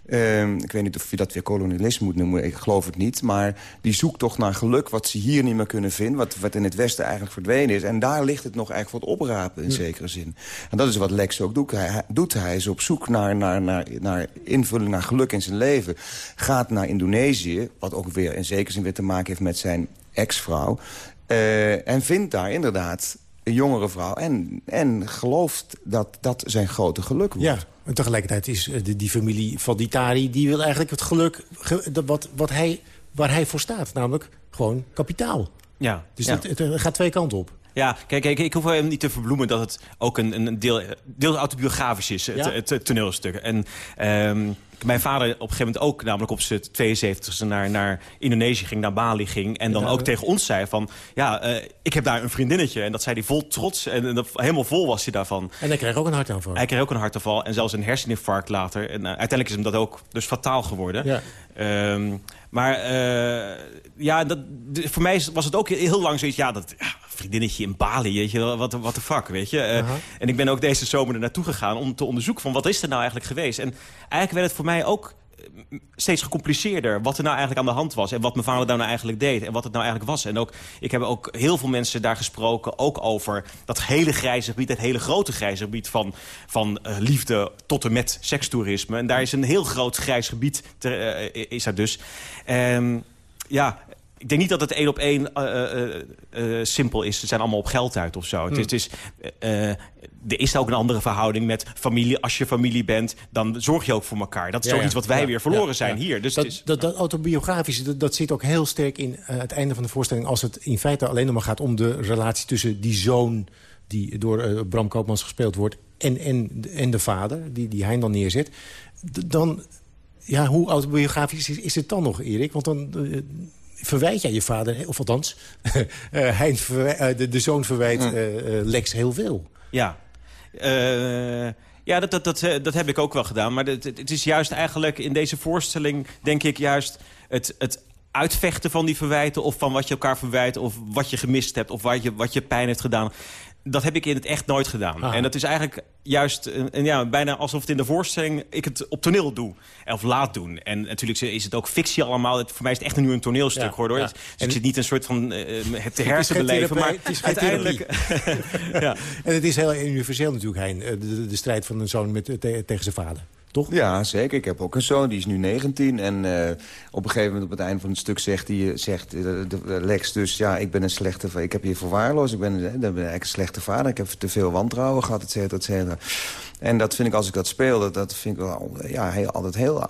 Uh, ik weet niet of je dat weer kolonialisme moet noemen, ik geloof het niet. Maar die zoektocht naar geluk, wat ze hier niet meer kunnen vinden... wat, wat in het Westen eigenlijk verdwenen is. En daar ligt het nog eigenlijk wat oprapen in ja. zekere zin. En dat is wat Lex ook doet. Hij, doet. hij is op zoek naar, naar, naar, naar invulling, naar geluk in zijn leven. Gaat naar Indonesië, wat ook weer in zekere zin weer te maken heeft met zijn ex-vrouw. Uh, en vindt daar inderdaad een jongere vrouw. En, en gelooft dat dat zijn grote geluk wordt. Ja, en tegelijkertijd is die, die familie van Ditari... die wil eigenlijk het geluk wat, wat hij, waar hij voor staat. Namelijk gewoon kapitaal. Ja, dus ja. Het, het, gaat twee kanten op. Ja, kijk, kijk, ik hoef hem niet te verbloemen dat het ook een, een deel, deel autobiografisch is, het, het, het toneelstuk. En um, mijn vader op een gegeven moment ook, namelijk op zijn 72e naar, naar Indonesië ging, naar Bali ging. En dan ook tegen ons zei van, ja, uh, ik heb daar een vriendinnetje. En dat zei hij vol trots en, en helemaal vol was hij daarvan. En hij kreeg ook een hartaanval. Hij kreeg ook een hartaanval en zelfs een herseninfarct later. En uh, uiteindelijk is hem dat ook dus fataal geworden. Ja. Um, maar uh, ja, dat, voor mij was het ook heel lang zoiets... ja, dat ja, vriendinnetje in Bali, weet je, wat wat de fuck, weet je. Uh, uh -huh. En ik ben ook deze zomer er naartoe gegaan om te onderzoeken... van wat is er nou eigenlijk geweest. En eigenlijk werd het voor mij ook steeds gecompliceerder wat er nou eigenlijk aan de hand was. En wat mijn vader daar nou eigenlijk deed. En wat het nou eigenlijk was. En ook, ik heb ook heel veel mensen daar gesproken. Ook over dat hele grijze gebied. Het hele grote grijze gebied van, van uh, liefde tot en met sekstoerisme. En daar is een heel groot grijs gebied. Ter, uh, is er dus. Um, ja, ik denk niet dat het één op één uh, uh, uh, simpel is. Ze zijn allemaal op geld uit of zo. Hmm. Het is, het is, er is ook een andere verhouding met familie. Als je familie bent, dan zorg je ook voor elkaar. Dat is ja, toch ja. iets wat wij ja, weer verloren zijn hier. Dus dat, is, dat, dat autobiografische, dat, dat, zit ook heel sterk in het einde van de voorstelling... als het in feite alleen nog maar gaat om de relatie tussen die zoon... die door Bram Koopmans gespeeld wordt... en, en, en de vader, die, die hij dan neerzet. Dan, ja, hoe autobiografisch is, is het dan nog, Erik? Want dan verwijt jij je vader, of althans, uh, hij uh, de, de, zoon verwijt uh, Lex heel veel. Ja, ja dat, dat, dat, dat heb ik ook wel gedaan. Maar het, het is juist eigenlijk in deze voorstelling, denk ik, juist het, het uitvechten van die verwijten... of van wat je elkaar verwijt, of wat je gemist hebt... of wat je, wat je pijn heeft gedaan dat heb ik in het echt nooit gedaan. Aha. En dat is eigenlijk juist een, ja, bijna alsof het in de voorstelling... ik het op toneel doe. Of laat doen. En natuurlijk is het ook fictie allemaal. Het, voor mij is het echt nu een toneelstuk, ja, hoor. Ja. Dus en ik zit niet een soort van uh, het te hersenbeleven. Maar het is uiteindelijk... ja. En het is heel universeel natuurlijk, Hein. De, de, de strijd van een zoon met, te, tegen zijn vader. Toch? Ja, zeker. Ik heb ook een zoon, die is nu 19. En uh, op een gegeven moment op het einde van het stuk zegt, hij, zegt uh, de, Lex dus... ja, ik ben een slechte ik heb je verwaarloosd, ik ben, uh, ben eigenlijk een slechte vader... ik heb te veel wantrouwen gehad, et cetera, et cetera. En dat vind ik, als ik dat speel, dat, dat vind ik wel ja, heel, altijd heel...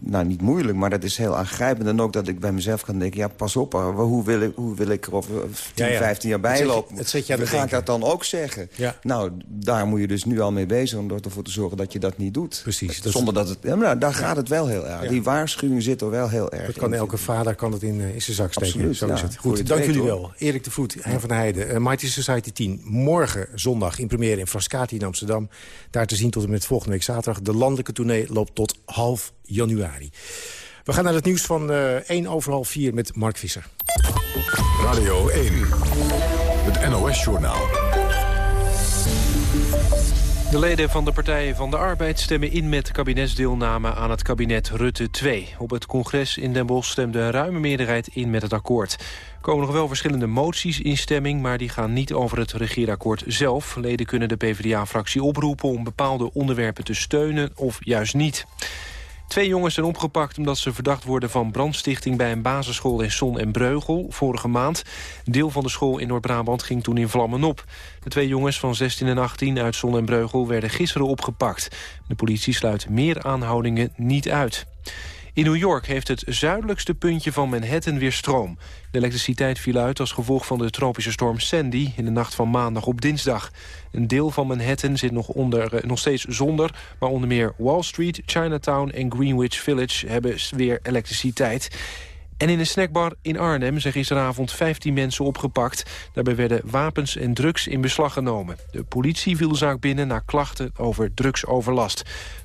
nou, niet moeilijk, maar dat is heel aangrijpend. En ook dat ik bij mezelf kan denken, ja, pas op, hoe wil ik, hoe wil ik er over 10, ja, ja. 15 jaar bijlopen? Het je, je ga ik dat dan ook zeggen? Ja. Nou, daar moet je dus nu al mee bezig... om ervoor te zorgen dat je dat niet doet. Precies. Dat Zonder dat het... Ja, maar daar gaat het wel heel erg. Die waarschuwing zit er wel heel erg Dat kan in. elke vader kan het in, in zijn zak steken. Absoluut, Zo is het. Goed, dank jullie wel. Erik de Voet, Hein van Heijden, uh, Mighty Society 10. Morgen zondag in première in Frascati in Amsterdam. Daar te zien tot en met volgende week zaterdag. De landelijke tournee loopt tot half januari. We gaan naar het nieuws van uh, 1 over half 4 met Mark Visser. Radio 1, het NOS-journaal. De leden van de Partij van de Arbeid stemmen in met kabinetsdeelname aan het kabinet Rutte 2. Op het congres in Den Bosch stemde een ruime meerderheid in met het akkoord. Er komen nog wel verschillende moties in stemming, maar die gaan niet over het regeerakkoord zelf. Leden kunnen de PvdA-fractie oproepen om bepaalde onderwerpen te steunen of juist niet. Twee jongens zijn opgepakt omdat ze verdacht worden van brandstichting... bij een basisschool in Son en Breugel vorige maand. Deel van de school in Noord-Brabant ging toen in vlammen op. De twee jongens van 16 en 18 uit Son en Breugel werden gisteren opgepakt. De politie sluit meer aanhoudingen niet uit. In New York heeft het zuidelijkste puntje van Manhattan weer stroom. De elektriciteit viel uit als gevolg van de tropische storm Sandy... in de nacht van maandag op dinsdag. Een deel van Manhattan zit nog, onder, uh, nog steeds zonder... maar onder meer Wall Street, Chinatown en Greenwich Village... hebben weer elektriciteit. En in een snackbar in Arnhem zijn gisteravond 15 mensen opgepakt. Daarbij werden wapens en drugs in beslag genomen. De politie viel zaak binnen na klachten over drugsoverlast.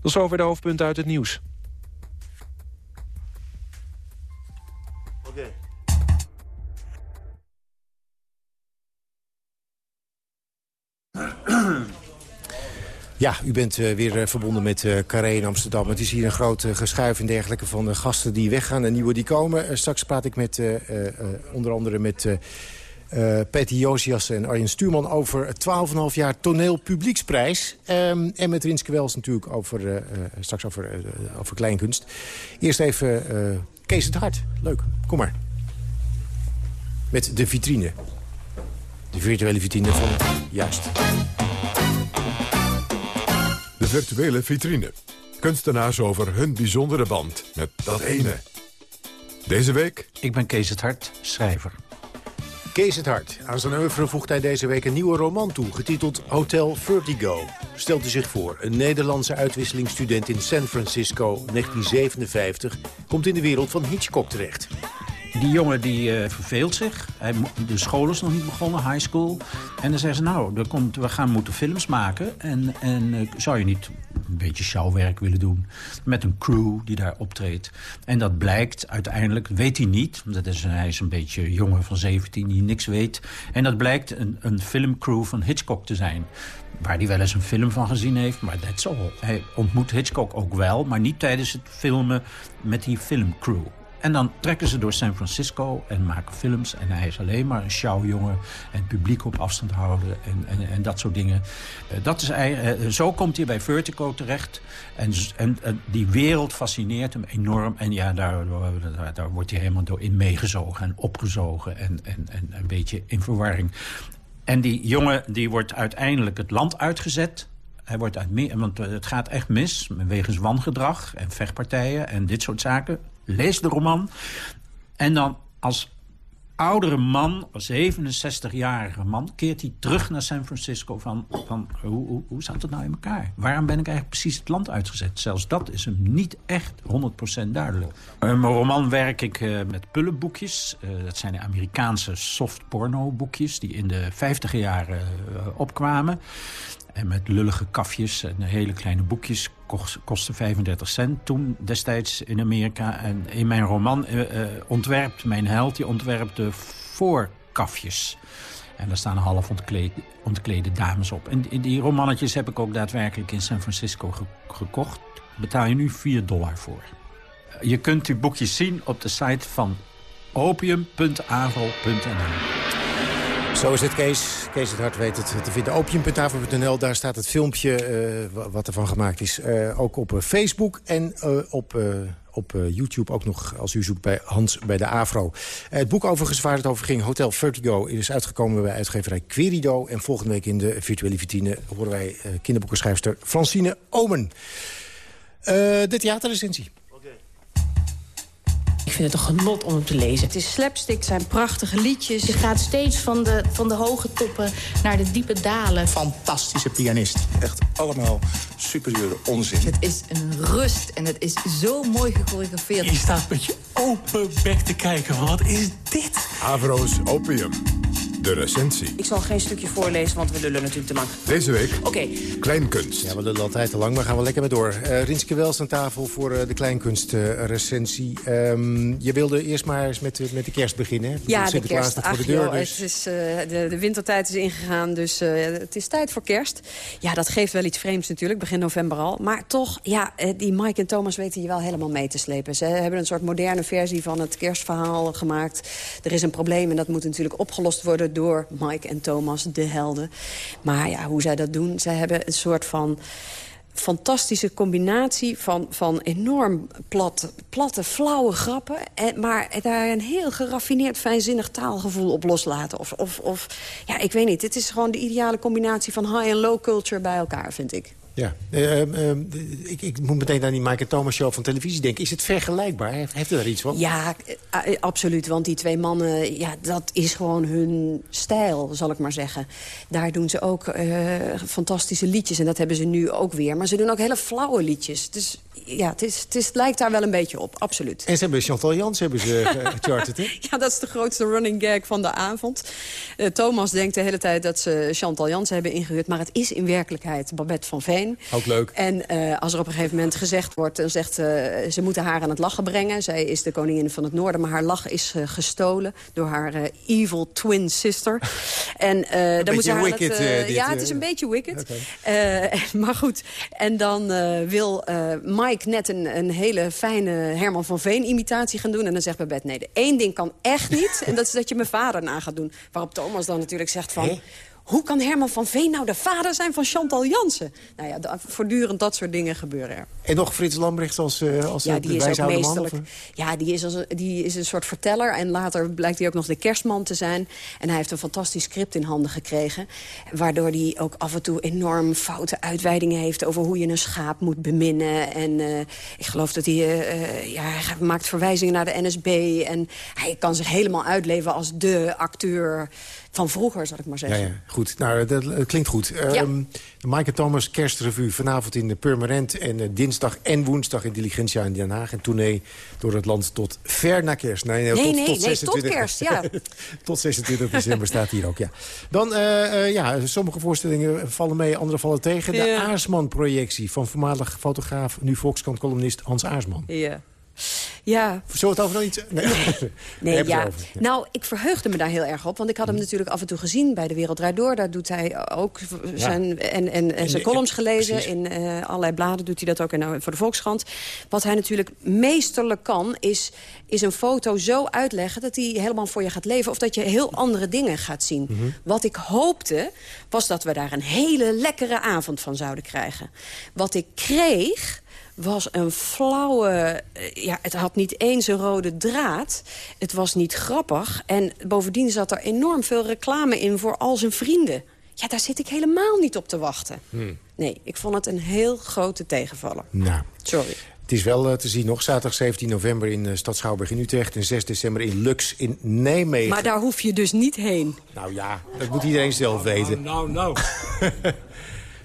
Dat is over de hoofdpunten uit het nieuws. Ja, u bent uh, weer uh, verbonden met uh, Carré in Amsterdam. Het is hier een groot geschuif en dergelijke van gasten die weggaan en nieuwe die komen. straks praat ik met onder andere met Peter Josias en Arjen Stuurman over 12,5 jaar toneel publieksprijs. Um, en met Rinske Wels natuurlijk over, straks over, over kleinkunst. Eerst even Kees het Hart. Leuk, kom maar. Met de vitrine. De virtuele vitrine van... Juist. De virtuele vitrine. Kunstenaars over hun bijzondere band met dat ene. Deze week... Ik ben Kees het Hart, schrijver. Kees het Hart. Aan zijn oeuvre voegt hij deze week een nieuwe roman toe... getiteld Hotel Vertigo. Stelt u zich voor, een Nederlandse uitwisselingsstudent in San Francisco... 1957, komt in de wereld van Hitchcock terecht. Die jongen die uh, verveelt zich. Hij, de school is nog niet begonnen, high school. En dan zeggen ze, nou, komt, we gaan moeten films maken. En, en uh, zou je niet een beetje showwerk willen doen. Met een crew die daar optreedt. En dat blijkt uiteindelijk, weet hij niet. Dat hij is een beetje jongen van 17 die niks weet. En dat blijkt een, een filmcrew van Hitchcock te zijn waar hij wel eens een film van gezien heeft, maar that's all. Hij ontmoet Hitchcock ook wel, maar niet tijdens het filmen met die filmcrew. En dan trekken ze door San Francisco en maken films. En hij is alleen maar een showjongen. En publiek op afstand houden en, en, en dat soort dingen. Uh, dat is, uh, zo komt hij bij Vertigo terecht. En, en die wereld fascineert hem enorm. En ja, daar wordt hij helemaal door in meegezogen en opgezogen. En, en, en een beetje in verwarring. En die jongen die wordt uiteindelijk het land uitgezet... Hij wordt uit, want het gaat echt mis, wegens wangedrag en vechtpartijen en dit soort zaken lees de roman. En dan als oudere man, als 67-jarige man... keert hij terug naar San Francisco van, van hoe, hoe, hoe zat het nou in elkaar? Waarom ben ik eigenlijk precies het land uitgezet? Zelfs dat is hem niet echt 100% duidelijk. In mijn roman werk ik uh, met pullenboekjes. Uh, dat zijn de Amerikaanse soft porno boekjes... die in de 50 jaren uh, opkwamen. En met lullige kafjes en hele kleine boekjes kost, kostte 35 cent toen destijds in Amerika. En in mijn roman uh, ontwerpt mijn held, die ontwerpt de voorkafjes. En daar staan half ontklede, ontklede dames op. En die romannetjes heb ik ook daadwerkelijk in San Francisco ge gekocht. Betaal je nu 4 dollar voor. Je kunt die boekjes zien op de site van opium.avro.nl. Zo is het, Kees. Kees het Hart weet het te vinden. Opium.avro.nl, daar staat het filmpje uh, wat ervan gemaakt is. Uh, ook op uh, Facebook en op, op YouTube ook nog, als u zoekt bij Hans bij de Afro. het boek overigens waar het over ging, Hotel Vertigo... is uitgekomen bij uitgeverij Querido. En volgende week in de virtuele vitrine horen wij kinderboekenschrijfster Francine Omen. de theaterrecensie. Ik vind het een genot om hem te lezen. Het is slapstick, het zijn prachtige liedjes. Je gaat steeds van de, van de hoge toppen naar de diepe dalen. Fantastische pianist. Echt allemaal superieure onzin. Het is een rust en het is zo mooi gechoreografeerd. Je staat met je open bek te kijken. Wat is dit? Avro's Opium. De recensie. Ik zal geen stukje voorlezen, want we lullen natuurlijk te lang. Deze week Oké. Okay. Kleinkunst. Ja, we lullen altijd te lang, maar gaan we lekker mee door. Uh, Rinske Wels aan tafel voor uh, de Kleinkunst-recensie. Uh, um, je wilde eerst maar eens met, met de kerst beginnen. Hè? Ja, de kerst. Ach, de, deur, joh, dus. het is, de, de wintertijd is ingegaan, dus het is tijd voor kerst. Ja, dat geeft wel iets vreemds natuurlijk, begin november al. Maar toch, ja, die Mike en Thomas weten je wel helemaal mee te slepen. Ze hebben een soort moderne versie van het kerstverhaal gemaakt. Er is een probleem en dat moet natuurlijk opgelost worden door Mike en Thomas, de helden. Maar ja, hoe zij dat doen, zij hebben een soort van fantastische combinatie van, van enorm plat, platte, flauwe grappen... En, maar daar een heel geraffineerd, fijnzinnig taalgevoel op loslaten. Of, of, of, ja, ik weet niet. Het is gewoon de ideale combinatie van high- en low-culture bij elkaar, vind ik. Ja, uh, uh, ik, ik, moet meteen aan die Mike Thomas show van televisie denken. Is het vergelijkbaar? Heeft, heeft u daar iets van? Ja, uh, absoluut. Want die twee mannen, ja, dat is gewoon hun stijl, zal ik maar zeggen. Daar doen ze ook fantastische liedjes. En dat hebben ze nu ook weer. Maar ze doen ook hele flauwe liedjes. Dus ja, het, is, het, is, het lijkt daar wel een beetje op, absoluut. En ze hebben Chantal Jans hebben ze gecharted, hè? ja, dat is de grootste running gag van de avond. Thomas denkt de hele tijd dat ze Chantal Jans hebben ingehuurd. Maar het is in werkelijkheid Babette van Veen. Ook leuk. En uh, als er op een gegeven moment gezegd wordt... dan zegt ze, uh, ze moeten haar aan het lachen brengen. Zij is de koningin van het noorden, maar haar lach is gestolen... door haar evil twin sister. en dan moet haar wicked, het, dit, Ja, het is een beetje wicked. Okay. maar goed, en dan wil Mike net een, een hele fijne Herman van Veen-imitatie gaan doen. En dan zegt Babette, nee, de één ding kan echt niet. en dat is dat je mijn vader na gaat doen. Waarop Thomas dan natuurlijk zegt van... hoe kan Herman van Veen nou de vader zijn van Chantal Jansen? Nou ja, voortdurend dat soort dingen gebeuren er. En nog Frits Lambrecht als, uh, als ja, die is ook meesterlijk. Man, ja, die is, als, die is een soort verteller. En later blijkt hij ook nog de kerstman te zijn. En hij heeft een fantastisch script in handen gekregen. Waardoor hij ook af en toe enorm foute uitweidingen heeft... over hoe je een schaap moet beminnen. En uh, ik geloof dat hij... Uh, ja, hij maakt verwijzingen naar de NSB. En hij kan zich helemaal uitleven als de acteur van vroeger, zal ik maar zeggen. Ja, ja. goed. Nou, dat, klinkt goed. Ja. Um, de Maaike Thomas kerstrevue vanavond in de Permanent... en uh, dinsdag en woensdag in Diligentia in Den Haag. En tournee door het land tot ver na kerst. Nee, nee, nee, tot, nee, tot, 26, nee, tot kerst, ja. tot 26 december staat hier ook, ja. Dan, uh, uh, ja, sommige voorstellingen vallen mee, andere vallen tegen. De ja. Aarsman-projectie van voormalig fotograaf... nu Volkskrant-columnist Hans Aarsman. Ja. Ja. Zullen we het over nog iets? Nee, nee ja. Nou, ik verheugde me daar heel erg op. Want ik had hem mhm. natuurlijk af en toe gezien bij De Wereld Draait Door. Daar doet hij ook zijn, en, en, en zijn columns gelezen. In uh, allerlei bladen doet hij dat ook en nou, voor de Volkskrant. Wat hij natuurlijk meesterlijk kan, is, is een foto zo uitleggen... dat hij helemaal voor je gaat leven. Of dat je heel andere dingen gaat zien. Mhm. Wat ik hoopte, was dat we daar een hele lekkere avond van zouden krijgen. Wat ik kreeg was een flauwe... Eh, ja, het had niet eens een rode draad. Het was niet grappig. En bovendien zat er enorm veel reclame in voor al zijn vrienden. Ja, daar zit ik helemaal niet op te wachten. Hmm. Nee, ik vond het een heel grote tegenvaller. Nou. Sorry. Het is wel uh, te zien nog zaterdag 17 november in uh, Stad Schouwburg in Utrecht... en 6 december in Lux in Nijmegen. Maar daar hoef je dus niet heen. Nou ja, dat moet iedereen zelf weten. Nou, nou. nou.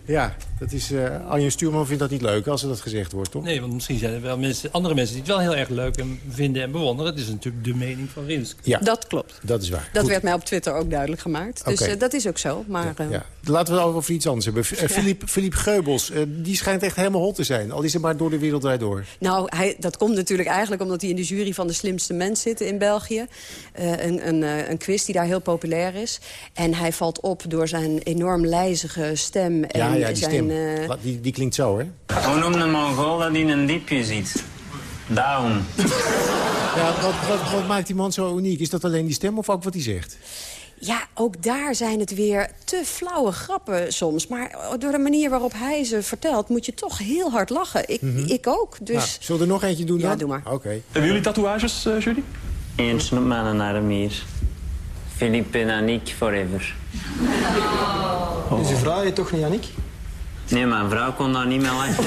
Ja, dat is, uh, Arjen Stuurman vindt dat niet leuk als er dat gezegd wordt, toch? Nee, want misschien zijn er wel mensen, andere mensen die het wel heel erg leuk vinden en bewonderen. Het is natuurlijk de mening van Rinsk. Ja, dat klopt. Dat is waar. Dat werd mij op Twitter ook duidelijk gemaakt. Dus uh, dat is ook zo. Maar, ja, ja. Laten we het over iets anders hebben. Philippe, Philippe Geubels, die schijnt echt helemaal hot te zijn. Al is het maar door de wereld draait door. Nou, hij, dat komt natuurlijk eigenlijk omdat hij in de jury van de slimste mens zit in België. Uh, een, een, een quiz die daar heel populair is. En hij valt op door zijn enorm lijzige stem. En ja, ja, die zijn, stem. Uh, die, die klinkt zo, hè? Hoe noemt een Mongool dat hij een diepje ziet? Down. Ja, wat, wat, wat, maakt die man zo uniek? Is dat alleen die stem of ook wat hij zegt? Ja, ook daar zijn het weer te flauwe grappen soms. Maar door de manier waarop hij ze vertelt... moet je toch heel hard lachen. Ik, mm -hmm. ik ook. Dus... Nou, zullen we er nog eentje doen dan? Ja, doe maar. Oké. Okay. Hebben jullie tatoeages, uh, Judy? Eentje op mijn arm hier. Philippe en Annick forever. Oh. Dus je vrouw je toch niet Annick? Nee, mijn vrouw kon daar niet meer lachen.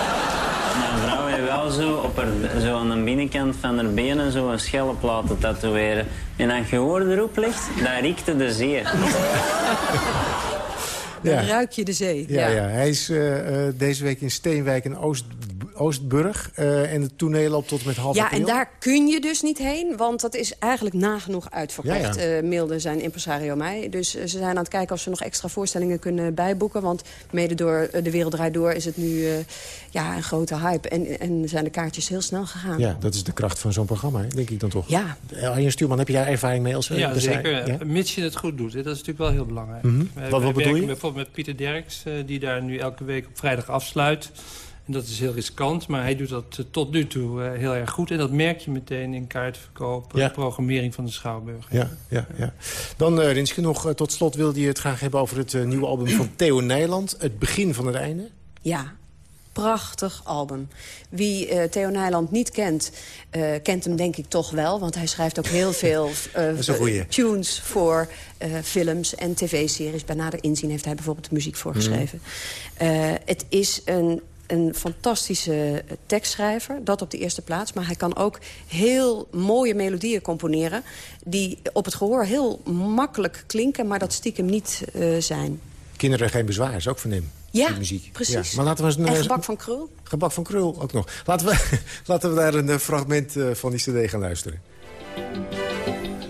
mijn vrouw heeft wel zo, op haar, zo aan de binnenkant van haar benen zo een schelp laten tatoeëren. En als je hoorde erop ligt, dan riekte de zee. Dan ja. ruik je de zee. Ja, ja. hij is uh, uh, deze week in Steenwijk in Oost Oostburg. Uh, en het toneel loopt tot met half Ja, en daar kun je dus niet heen, want dat is eigenlijk nagenoeg uitverkocht. Ja, ja. Uh, mailde zijn impresario mij. Dus uh, ze zijn aan het kijken of ze nog extra voorstellingen kunnen bijboeken. Want mede door De Wereld Draait Door is het nu ja, een grote hype. En, en zijn de kaartjes heel snel gegaan. Ja, dat is de kracht van zo'n programma, denk ik dan toch. Ja. Arjen Stuurman, heb je daar ervaring mee? Als, ja, zeker. Ja? Mits je het goed doet. Hè. Dat is natuurlijk wel heel belangrijk. Mm -hmm. wij, wat, wat bedoel je? Bijvoorbeeld met Pieter Derks, die daar nu elke week op vrijdag afsluit... En dat is heel riskant, maar hij doet dat uh, tot nu toe uh, heel erg goed. En dat merk je meteen in kaartverkoop, ja. programmering van de Schouwburg. Ja, ja, ja. Dan uh, Rinske, nog tot slot wilde je het graag hebben over het nieuwe album van Theo Nijland. Het begin van het einde. Ja, prachtig album. Wie uh, Theo Nijland niet kent, uh, kent hem denk ik toch wel. Want hij schrijft ook heel veel uh, tunes voor films en tv-series. Bij nader inzien heeft hij bijvoorbeeld de muziek voorgeschreven. Mm. het is een een fantastische tekstschrijver, dat op de eerste plaats. Maar hij kan ook heel mooie melodieën componeren... die op het gehoor heel makkelijk klinken, maar dat stiekem niet uh, zijn. Kinderen geen bezwaar, is ook van hem. Ja, muziek. precies. Ja. Maar laten we eens, en gebak van krul. Gebak van krul ook nog. Laten we, laten we daar een uh, fragment van die cd gaan luisteren.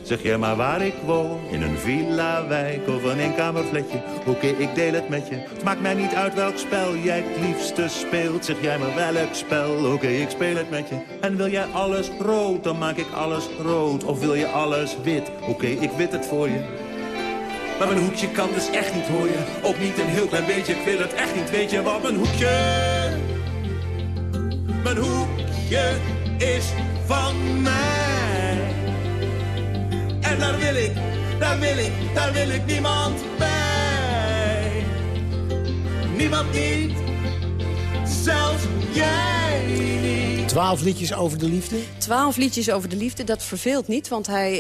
Zeg je maar waar ik woon, in een villa-wijk of een eenkamerfletje. Oké, ik deel het met je. Het maakt mij niet uit welk spel jij het liefste speelt. Zeg jij maar welk spel, oké, ik speel het met je. En wil jij alles rood, dan maak ik alles rood. Of wil je alles wit, oké, ik wit het voor je. Maar mijn hoekje kan dus echt niet, hoor je. Ook niet een heel klein beetje, ik wil het echt niet, weet je wat mijn hoekje... Mijn hoekje is van mij. En daar wil ik, daar wil ik, daar wil ik niemand bij. Niemand niet, zelfs jij niet. Twaalf liedjes over de liefde? Twaalf liedjes over de liefde, dat verveelt niet. Want hij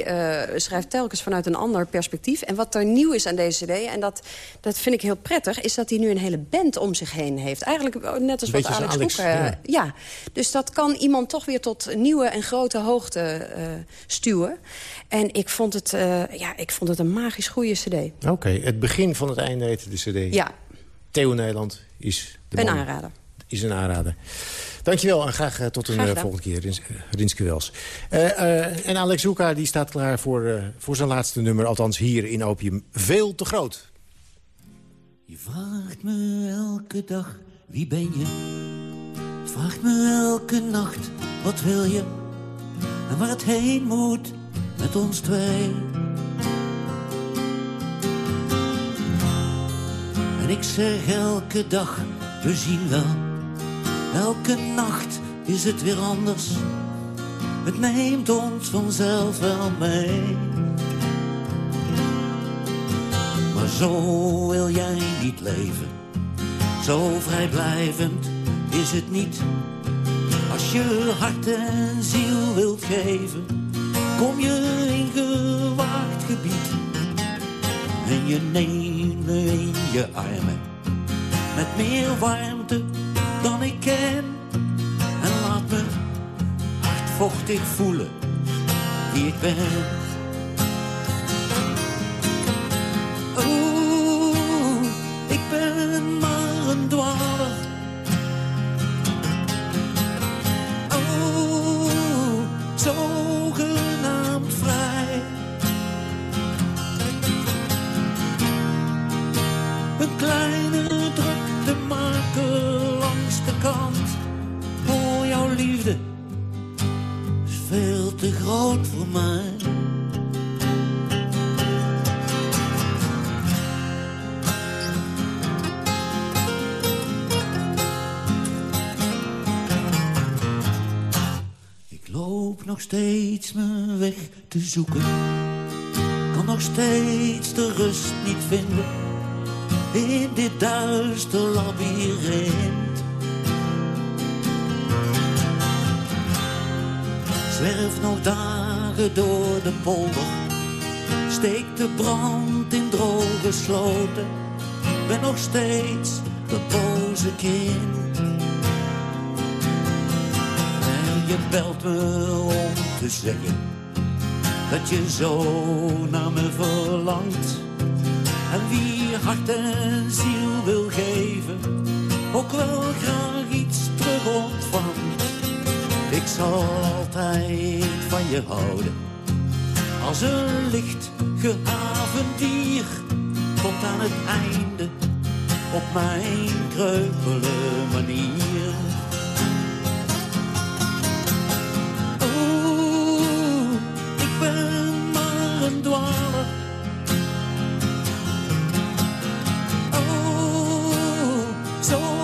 uh, schrijft telkens vanuit een ander perspectief. En wat er nieuw is aan deze cd, en dat, dat vind ik heel prettig... is dat hij nu een hele band om zich heen heeft. Eigenlijk net als wat Alex, Alex Hoek... Uh, ja. dus dat kan iemand toch weer tot nieuwe en grote hoogte uh, stuwen. En ik vond het, ja, ik vond het een magisch goede cd. Oké, het begin van het einde heette de cd. Ja. Theo Nederland is de Een aanrader. Is een aanrader. Dankjewel en graag uh, tot een uh, volgende keer, Rins, Rinske Wels. Uh, en Alex Hoeka die staat klaar voor, voor zijn laatste nummer, althans hier in Opium. Veel te groot. Je vraagt me elke dag, wie ben je? Vraagt me elke nacht, wat wil je? En waar het heen moet met ons twee. En ik zeg elke dag, we zien wel Elke nacht is het weer anders. Het neemt ons vanzelf wel mee. Maar zo wil jij niet leven. Zo vrijblijvend is het niet. Als je hart en ziel wilt geven, kom je in gewaagd gebied. En je neemt me in je armen met meer warmte ken. En laat me hardvochtig voelen wie ik ben. Zoeken. Kan nog steeds de rust niet vinden in dit duister labyrint. Zwerf nog dagen door de polder. Steek de brand in droge sloten. Ben nog steeds de boze kind. En je belt me om te zeggen dat je zo naar me verlangt. En wie hart en ziel wil geven, ook wel graag iets terug ontvangt. Ik zal altijd van je houden. Als een licht gehavend dier komt aan het einde op mijn kreupele manier. Oh,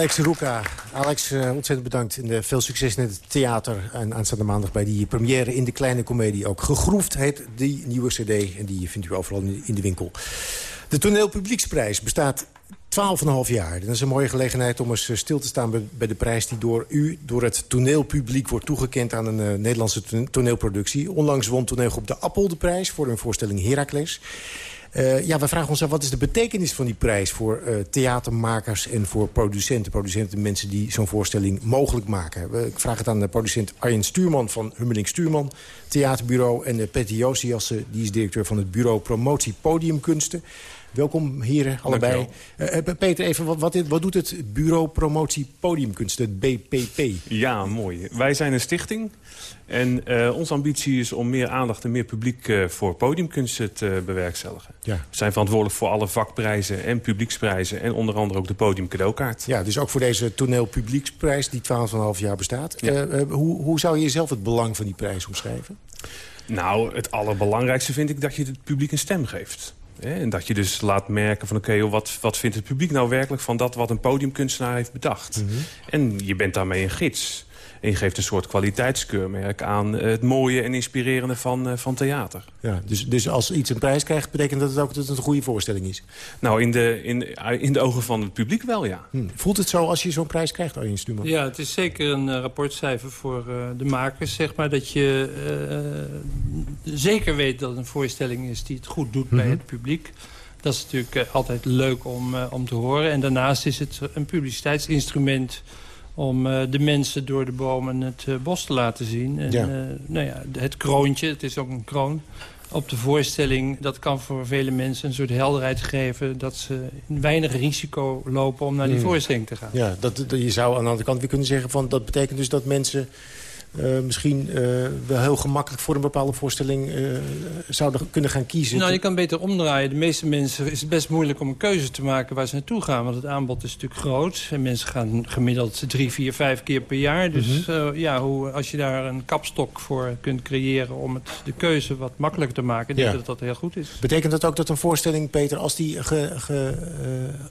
Alex Roeka. Alex, uh, ontzettend bedankt. En uh, veel succes in het theater. En aanstaande maandag bij die première in de Kleine Comedie ook. Gegroefd heet die nieuwe cd. En die vindt u overal in de winkel. De Toneelpublieksprijs bestaat 12,5 jaar. Dat is een mooie gelegenheid om eens eh, stil te staan bij, de prijs... die door u, door het toneelpubliek wordt toegekend aan een Nederlandse toneelproductie. Onlangs won toneelgroep De Appel de prijs voor hun voorstelling Heracles. Uh, ja, we vragen ons af, wat is de betekenis van die prijs... voor uh, theatermakers en voor producenten? Producenten, mensen die zo'n voorstelling mogelijk maken. Ik vraag het aan de producent Arjen Stuurman van Hummeling Stuurman... Theaterbureau en uh, Patty Josiasse, die is directeur van het bureau Promotie Podiumkunsten. Welkom heren, allebei. Uh, Peter, even, wat, wat, wat, doet het Bureau Promotie Podiumkunst, het BPP? Ja, mooi. Wij zijn een stichting. En uh, onze ambitie is om meer aandacht en meer publiek uh, voor podiumkunsten te bewerkstelligen. Ja. We zijn verantwoordelijk voor alle vakprijzen en publieksprijzen... en onder andere ook de podium cadeaukaart. Ja, dus ook voor deze toneelpublieksprijs die 12,5 jaar bestaat. Ja. hoe, hoe zou je jezelf het belang van die prijs omschrijven? Nou, het allerbelangrijkste vind ik dat je het publiek een stem geeft. En dat je dus laat merken van oké, wat, wat vindt het publiek nou werkelijk... van dat wat een podiumkunstenaar heeft bedacht. Mm -hmm. En je bent daarmee een gids. En je geeft een soort kwaliteitskeurmerk aan het mooie en inspirerende van, uh, van theater. Ja, dus, dus als iets een prijs krijgt, betekent dat het ook dat het een goede voorstelling is? Nou, in de, in, in de ogen van het publiek wel, ja. Hm. Voelt het zo als je zo'n prijs krijgt, Arjen Stuman? Ja, het is zeker een uh, rapportcijfer voor uh, de makers, zeg maar. Dat je zeker weet dat het een voorstelling is die het goed doet mm -hmm. bij het publiek. Dat is natuurlijk altijd leuk om, om te horen. En daarnaast is het een publiciteitsinstrument om uh, de mensen door de bomen het uh, bos te laten zien. En, ja. Uh, nou ja, het kroontje, het is ook een kroon, op de voorstelling... dat kan voor vele mensen een soort helderheid geven... dat ze weinig risico lopen om naar die mm. voorstelling te gaan. Ja, dat, dat, je zou aan de andere kant weer kunnen zeggen... van dat betekent dus dat mensen... Uh, misschien uh, wel heel gemakkelijk voor een bepaalde voorstelling uh, zouden kunnen gaan kiezen. Nou, je kan beter omdraaien. De meeste mensen is het best moeilijk om een keuze te maken waar ze naartoe gaan. Want het aanbod is natuurlijk groot. En mensen gaan gemiddeld drie, vier, vijf keer per jaar. Dus mm -hmm. ja, hoe, als je daar een kapstok voor kunt creëren om het, de keuze wat makkelijker te maken, denk ik dat dat heel goed is. Betekent dat ook dat een voorstelling, Peter, als die, ge, ge,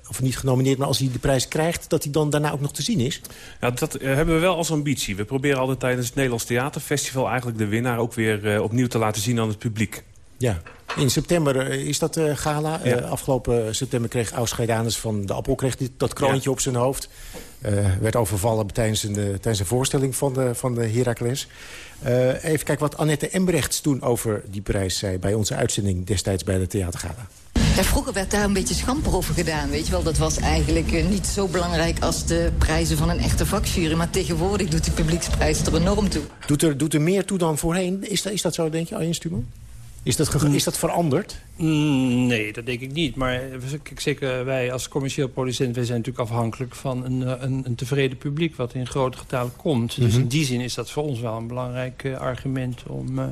of niet genomineerd, maar als hij de prijs krijgt, dat hij dan daarna ook nog te zien is? Ja, dat hebben we wel als ambitie. We proberen altijd tijdens het Nederlands Theaterfestival eigenlijk de winnaar ook weer uh, opnieuw te laten zien aan het publiek. Ja, in september uh, is dat uh, gala. Ja. afgelopen september kreeg Ausscheidanus van de Appel kreeg dit, dat kroontje ja. op zijn hoofd. werd overvallen tijdens een, tijdens een voorstelling van de, van de Heracles. even kijken wat Annette Embrechts toen over die prijs zei... bij onze uitzending destijds bij de Theatergala. Vroeger werd daar een beetje schamper over gedaan, weet je wel. Dat was eigenlijk uh, niet zo belangrijk als de prijzen van een echte vakjury. Maar tegenwoordig doet de publieksprijs er enorm toe. Doet er, doet er meer toe dan voorheen? Is dat, is dat zo, denk je, Arjen Stuman? Is dat, is dat veranderd? Mm, nee, dat denk ik niet. Maar kijk, zeker wij als commercieel producent... wij zijn natuurlijk afhankelijk van een, een, een tevreden publiek... wat in grote getalen komt. Dus mm -hmm. in die zin is dat voor ons wel een belangrijk uh, argument... om, uh,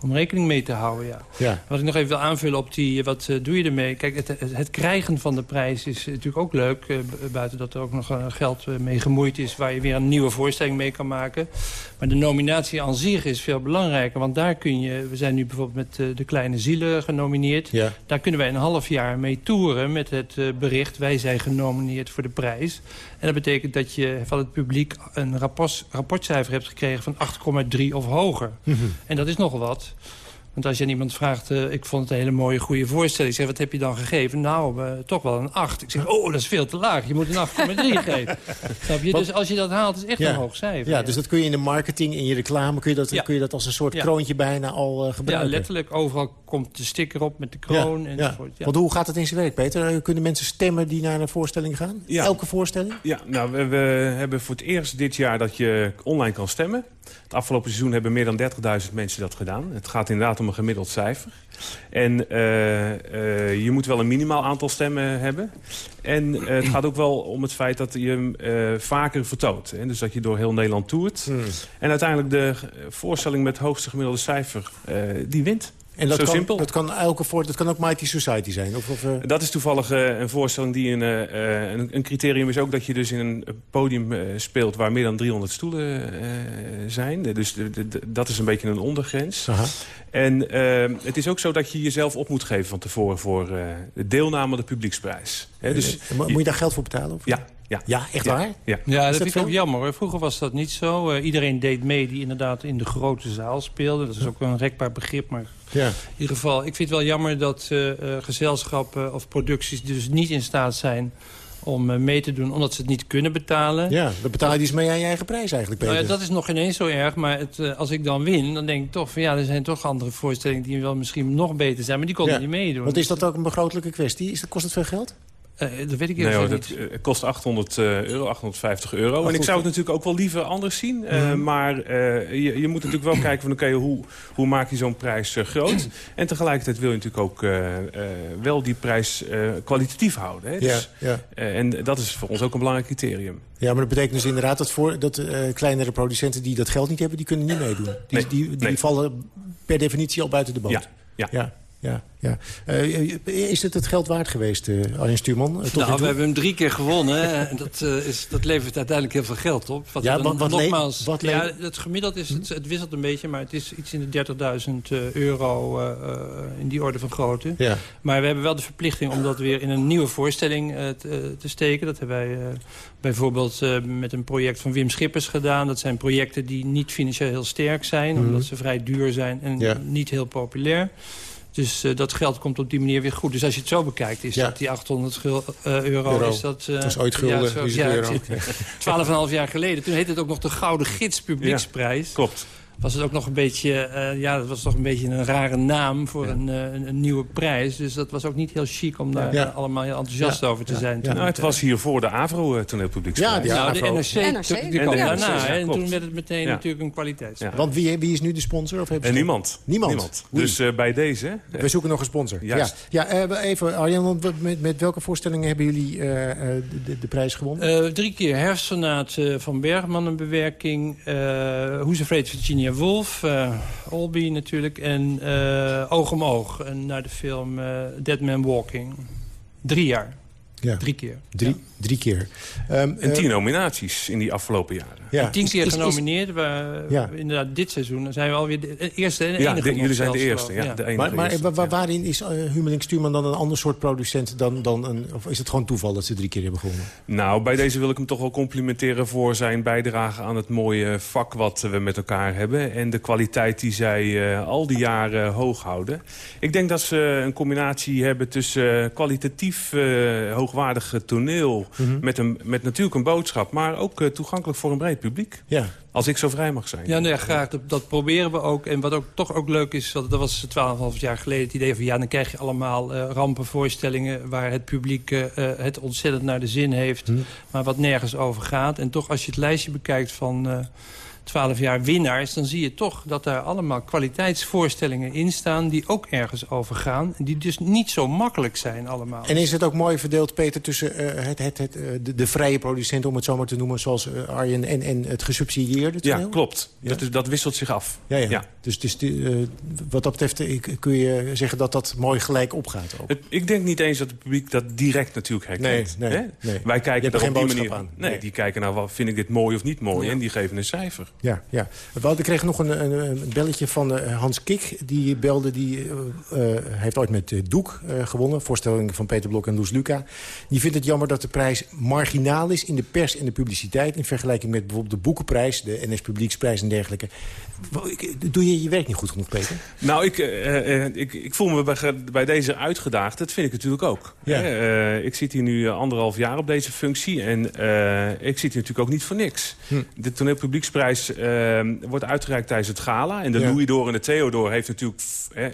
om rekening mee te houden, ja. ja. Wat ik nog even wil aanvullen op die... wat uh, doe je ermee? Kijk, het, het, het, krijgen van de prijs is natuurlijk ook leuk. buiten dat er ook nog geld mee gemoeid is... waar je weer een nieuwe voorstelling mee kan maken. Maar de nominatie aan zich is veel belangrijker. Want daar kun je... We zijn nu bijvoorbeeld met de Kleine Zielen genomineerd. Ja. Daar kunnen wij een half jaar mee toeren met het uh, bericht... wij zijn genomineerd voor de prijs. En dat betekent dat je van het publiek een rapport, rapportcijfer hebt gekregen... van 8,3 of hoger. Mm -hmm. En dat is nogal wat. Want als je aan iemand vraagt, uh, ik vond het een hele mooie, goede voorstelling. Ik zeg, wat heb je dan gegeven? Nou, uh, toch wel een 8. Ik zeg, oh, dat is veel te laag. Je moet een 8,3 geven. Snap je? Dus als je dat haalt, is echt ja. een hoog cijfer. Ja, ja, dus dat kun je in de marketing, in je reclame... kun je dat, ja. kun je dat als een soort kroontje bijna al uh, gebruiken. Ja, letterlijk. Overal komt de sticker op met de kroon. enzovoort. Ja. Want hoe gaat het in zijn werk, Peter? Kunnen mensen stemmen die naar een voorstelling gaan? Elke voorstelling? Ja, nou, we, we hebben voor het eerst dit jaar dat je online kan stemmen. Het afgelopen seizoen hebben meer dan 30.000 mensen dat gedaan. Het gaat inderdaad om een gemiddeld cijfer. En uh, uh, je moet wel een minimaal aantal stemmen hebben. En uh, het gaat ook wel om het feit dat je hem vaker vertoont. Hè? Dus dat je door heel Nederland toert. Hmm. En uiteindelijk de voorstelling met het hoogste gemiddelde cijfer, die wint. En dat Zo kan, simpel. Dat kan, elke voor, dat kan ook Mighty Society zijn? Of, of, uh... Dat is toevallig uh, een voorstelling die een, uh, een, een, criterium is ook... dat je dus in een podium speelt waar meer dan 300 stoelen zijn. Dus de, de, de, dat is een beetje een ondergrens. Aha. En het is ook zo dat je jezelf op moet geven van tevoren... voor de deelname aan de publieksprijs. He, dus, moet je daar geld voor betalen? Of? Ja. Ja. ja, echt waar? Ja, ja dat, dat vind ik ook jammer. Hoor. Vroeger was dat niet zo. Uh, iedereen deed mee die inderdaad in de grote zaal speelde. Dat is ook een rekbaar begrip. Maar ja. in ieder geval, ik vind het wel jammer dat uh, uh, gezelschappen of producties dus niet in staat zijn om mee te doen, omdat ze het niet kunnen betalen. Ja, dan betaal je iets mee aan je eigen prijs eigenlijk, Peter. Nou ja, dat is nog geen eens zo erg, maar het, als ik dan win... dan denk ik toch van ja, er zijn toch andere voorstellingen... die wel misschien nog beter zijn, maar die konden ja. niet meedoen. Want is dat ook een begrotelijke kwestie? Is dat, kost het veel geld? Uh, dat weet ik nee, hoor, dat uh, kost 800 uh, euro, 850 euro. En ik zou het natuurlijk ook wel liever anders zien. Mm -hmm. Maar je, je, moet natuurlijk wel kijken van oké, okay, hoe, hoe maak je zo'n prijs groot? en tegelijkertijd wil je natuurlijk ook wel die prijs kwalitatief houden. Hè? Dus, ja, ja. en dat is voor ons ook een belangrijk criterium. Ja, maar dat betekent dus inderdaad dat, voor, dat kleinere producenten die dat geld niet hebben, die kunnen niet meedoen. Die, nee, die, die nee. vallen per definitie al buiten de boot. Ja, ja. ja. Ja, ja. Uh, is het het geld waard geweest, uh, Arjen Stuurman? Uh, nou, we hebben hem drie keer gewonnen. en dat, is, dat levert uiteindelijk heel veel geld op. Wat ja, wat, wat nogmaals, wat ja, het gemiddeld is, het, het, wisselt een beetje... maar het is iets in de 30.000 euro in die orde van grootte. Ja. Maar we hebben wel de verplichting om dat weer in een nieuwe voorstelling te, te, steken. Dat hebben wij bijvoorbeeld met een project van Wim Schippers gedaan. Dat zijn projecten die niet financieel heel sterk zijn... Mhm. omdat ze vrij duur zijn en Ja. niet heel populair. Dus eh, dat geld komt op die manier weer goed. Dus als je het zo bekijkt, is Ja. dat die 800 gul- eh, euro, Euro. Is dat, eh, Dat is ooit gulden, Ja, zo- nu is het ja, euro. ik zit- 12,5 jaar geleden. Toen heette het ook nog de Gouden Gids Publieksprijs. Klopt. Was het ook nog een beetje, eh, ja, dat was toch een beetje een rare naam voor een, eh, een, een nieuwe prijs. Dus dat was ook niet heel chic om daar Ja. eh, allemaal heel enthousiast Ja. over te Ja. zijn. Ja. toen Nou, het was hiervoor de AVRO eh, toneelpublieksprijs. Ja, die nou, de. NRC, NRC, die ja. kwam daarna. en toen werd het meteen Ja. natuurlijk een kwaliteitsprijs. Want wie, wie is nu de sponsor? Of hebben En ze- niemand. Niemand. Dus eh, bij deze... eh, We zoeken nog een sponsor. Juist. Ja, ja eh, even Arjen, want wat- met, met welke voorstellingen hebben jullie eh, eh, de, de, de prijs gewonnen? Eh, drie keer Herfstsonaat eh, van Bergman een bewerking. eh Hoe ze Virginia Woolf. eh Olby natuurlijk. En eh, Oog om Oog. Naar de film eh, Dead Man Walking. Drie jaar. Ja. Drie keer. Drie, drie keer. Ehm, en eh, tien nominaties in die afgelopen jaren. ja. Tien keer Is- is- is- genomineerd. Ja. Inderdaad, dit seizoen zijn we alweer de eerste en Ja, enige. jullie zijn de eerste. Ja, de enige Maar, maar waarin is uh, Humeling Stuurman dan een ander soort producent dan, dan een... Of is het gewoon toeval dat ze drie keer hebben gewonnen? Nou, bij deze wil ik hem toch wel complimenteren voor zijn bijdrage aan het mooie vak wat we met elkaar hebben. En de kwaliteit die zij eh, al die jaren hoog houden. Ik denk dat ze een combinatie hebben tussen eh, kwalitatief eh, hoogwaardig toneel... Mhm. met, een, met natuurlijk een boodschap, maar ook eh, toegankelijk voor een breed publiek. Ja. Als ik zo vrij mag zijn. Ja, nee, graag. Dat, dat proberen we ook. En wat ook toch ook leuk is, dat, dat was 12,5 jaar geleden het idee van... ja, dan krijg je allemaal eh, rampenvoorstellingen... waar het publiek eh, eh, het ontzettend naar de zin heeft... Hm. maar wat nergens over gaat. En toch, als je het lijstje bekijkt van... eh 12 jaar winnaars, dan zie je toch dat daar allemaal kwaliteitsvoorstellingen in staan... die ook ergens over gaan. En die dus niet zo makkelijk zijn allemaal. En is het ook mooi verdeeld, Peter, tussen eh, het, het, het, eh, de, de vrije producenten... om het zo maar te noemen, zoals eh, Arjen... en, en het gesubsidieerde Ja, klopt. Ja. Dat, is, dat wisselt zich af. Ja, ja. Ja. Dus, wat dat betreft kun je zeggen dat dat mooi gelijk opgaat ook. Het- ik denk niet eens dat het publiek dat direct natuurlijk herkent. Nee, nee. Wij kijken er daar op die geen manier boodschap aan. Nee, Nee. die kijken naar wat vind ik dit mooi of niet mooi en die geven een cijfer. Ja, ja. We hadden- kregen nog een, een, een belletje van eh, Hans Kik. Die belde, die eh, eh, heeft ooit met Doek gewonnen. Voorstelling van Peter Blok en Loes Luca. Die vindt het jammer dat de prijs marginaal is in de pers en de publiciteit... in vergelijking met bijvoorbeeld de Boekenprijs, de NS Publieksprijs en dergelijke. Ik- Doe je je werk niet goed genoeg, Peter? Nou, ik, ik, ik voel me bij, bij deze uitgedaagd. Dat vind ik natuurlijk ook. Ja. Hè, ik zit hier nu anderhalf jaar op deze functie. En ik zit hier natuurlijk ook niet voor niks. Hm. De toneelpublieksprijs eh, wordt uitgereikt tijdens het gala. En de Ja. Louis Door en de Theodor heeft natuurlijk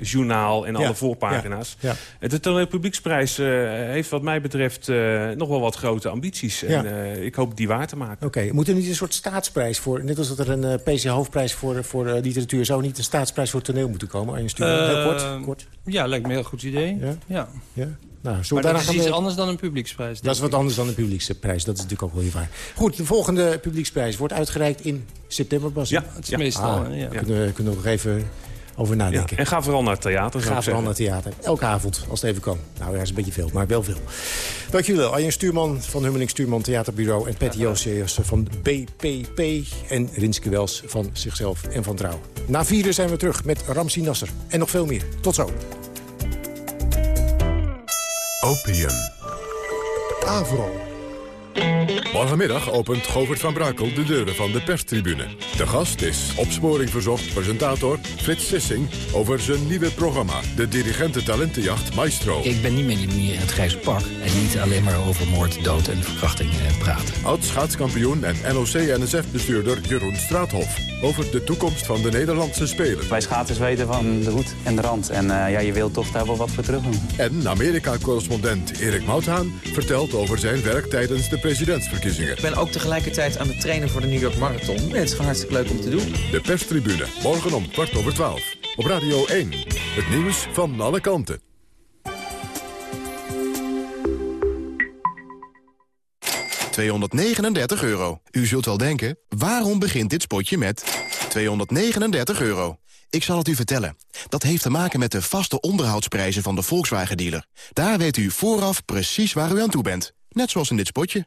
journaal en Ja. alle voorpagina's. Ja. De toneelpublieksprijs eh, heeft wat mij betreft eh, nog wel wat grote ambities. En eh, ik hoop die waar te maken. Oké, moet er niet een soort staatsprijs voor... net als dat er een eh, PC hoofdprijs voor, voor literatuur... zou niet een staatsprijs voor toneel moeten komen? Arjen? Heel kort, kort. Ja, lijkt me een heel goed idee. Ja? Ja. Nou, Maar dat is iets we- anders dan een publieksprijs. Dat is wat anders dan een publieksprijs. Dat is natuurlijk ook wel weer waar. Goed, de volgende publieksprijs wordt uitgereikt in september, Bas. Ja, Het is ja. meestal, Ah, ja. Kunnen, we, kunnen we nog even over Ja. nadenken. En ga vooral naar het theater, zou Ga ik vooral zeggen. naar theater. Elke avond, als het even kan. Nou, ja, dat is een beetje veel, maar wel veel. Dank jullie wel. Arjen Stuurman van Hummeling Stuurman Theaterbureau... en Patty Josias van BPP en Rinske Wels van Zichzelf en van Trouw. Na vier uur zijn we terug met Ramsi Nasser. En nog veel meer. Tot zo. Opium. Avro. Morgenmiddag opent Govert van Brakel de deuren van de perstribune. De gast is opsporing verzocht presentator Frits Sissing... over zijn nieuwe programma, de dirigente talentenjacht Maestro. Ik ben niet meer die manier in het grijze pak... en niet alleen maar over moord, dood en verkrachting eh, praten. Oud-schaatskampioen en NOC-NSF-bestuurder Jeroen Straathof... over de toekomst van de Nederlandse Spelen. Wij schaters weten van de hoed en de rand. En uh, ja, je wilt toch daar wel wat voor terug doen. En Amerika-correspondent Erik Mouthaan vertelt over zijn werk tijdens de presidentsverkiezingen. Ik ben ook tegelijkertijd aan het trainen voor de New York Marathon. Het is gewoon hartstikke leuk om te doen. De perstribune, morgen om kwart over twaalf. Op Radio 1, het nieuws van alle kanten. ...239 euro. U zult wel denken, waarom begint dit spotje met 239 euro? Ik zal het u vertellen. Dat heeft te maken met de vaste onderhoudsprijzen van de Volkswagen-dealer. Daar weet u vooraf precies waar u aan toe bent. Net zoals in dit spotje.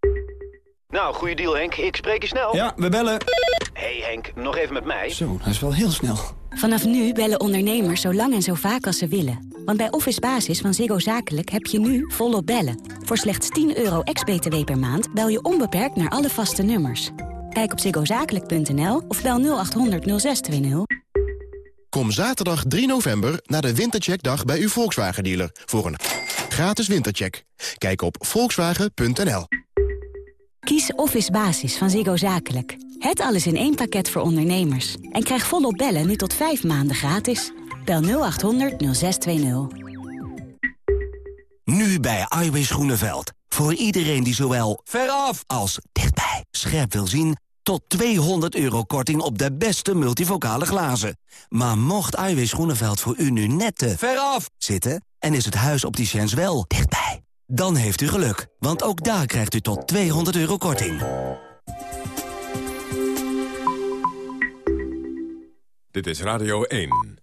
Nou, goede deal Henk. Ik spreek je snel. Ja, we bellen. hey Henk, nog even met mij. Zo, dat is wel heel snel. Vanaf nu bellen ondernemers zo lang en zo vaak als ze willen. Want bij Office Basis van Ziggo Zakelijk heb je nu volop bellen. Voor slechts 10 euro ex-BTW per maand bel je onbeperkt naar alle vaste nummers. Kijk op ziggozakelijk.nl of bel 0800 0620. Kom zaterdag 3 november naar de Wintercheckdag bij uw Volkswagen-dealer... voor een gratis wintercheck. Kijk op volkswagen.nl. Kies Office Basis van Ziggo Zakelijk. Het alles in één pakket voor ondernemers. En krijg volop bellen nu tot 5 maanden gratis. Bel 0800 0620. Nu bij Iwis Groeneveld. Voor iedereen die zowel veraf als dichtbij scherp wil zien... tot 200 euro korting op de beste multivocale glazen. Maar mocht Iwis Groeneveld voor u nu net te veraf zitten... en is het huis opticiens wel dichtbij... dan heeft u geluk, want ook daar krijgt u tot 200 euro korting. Dit is Radio 1.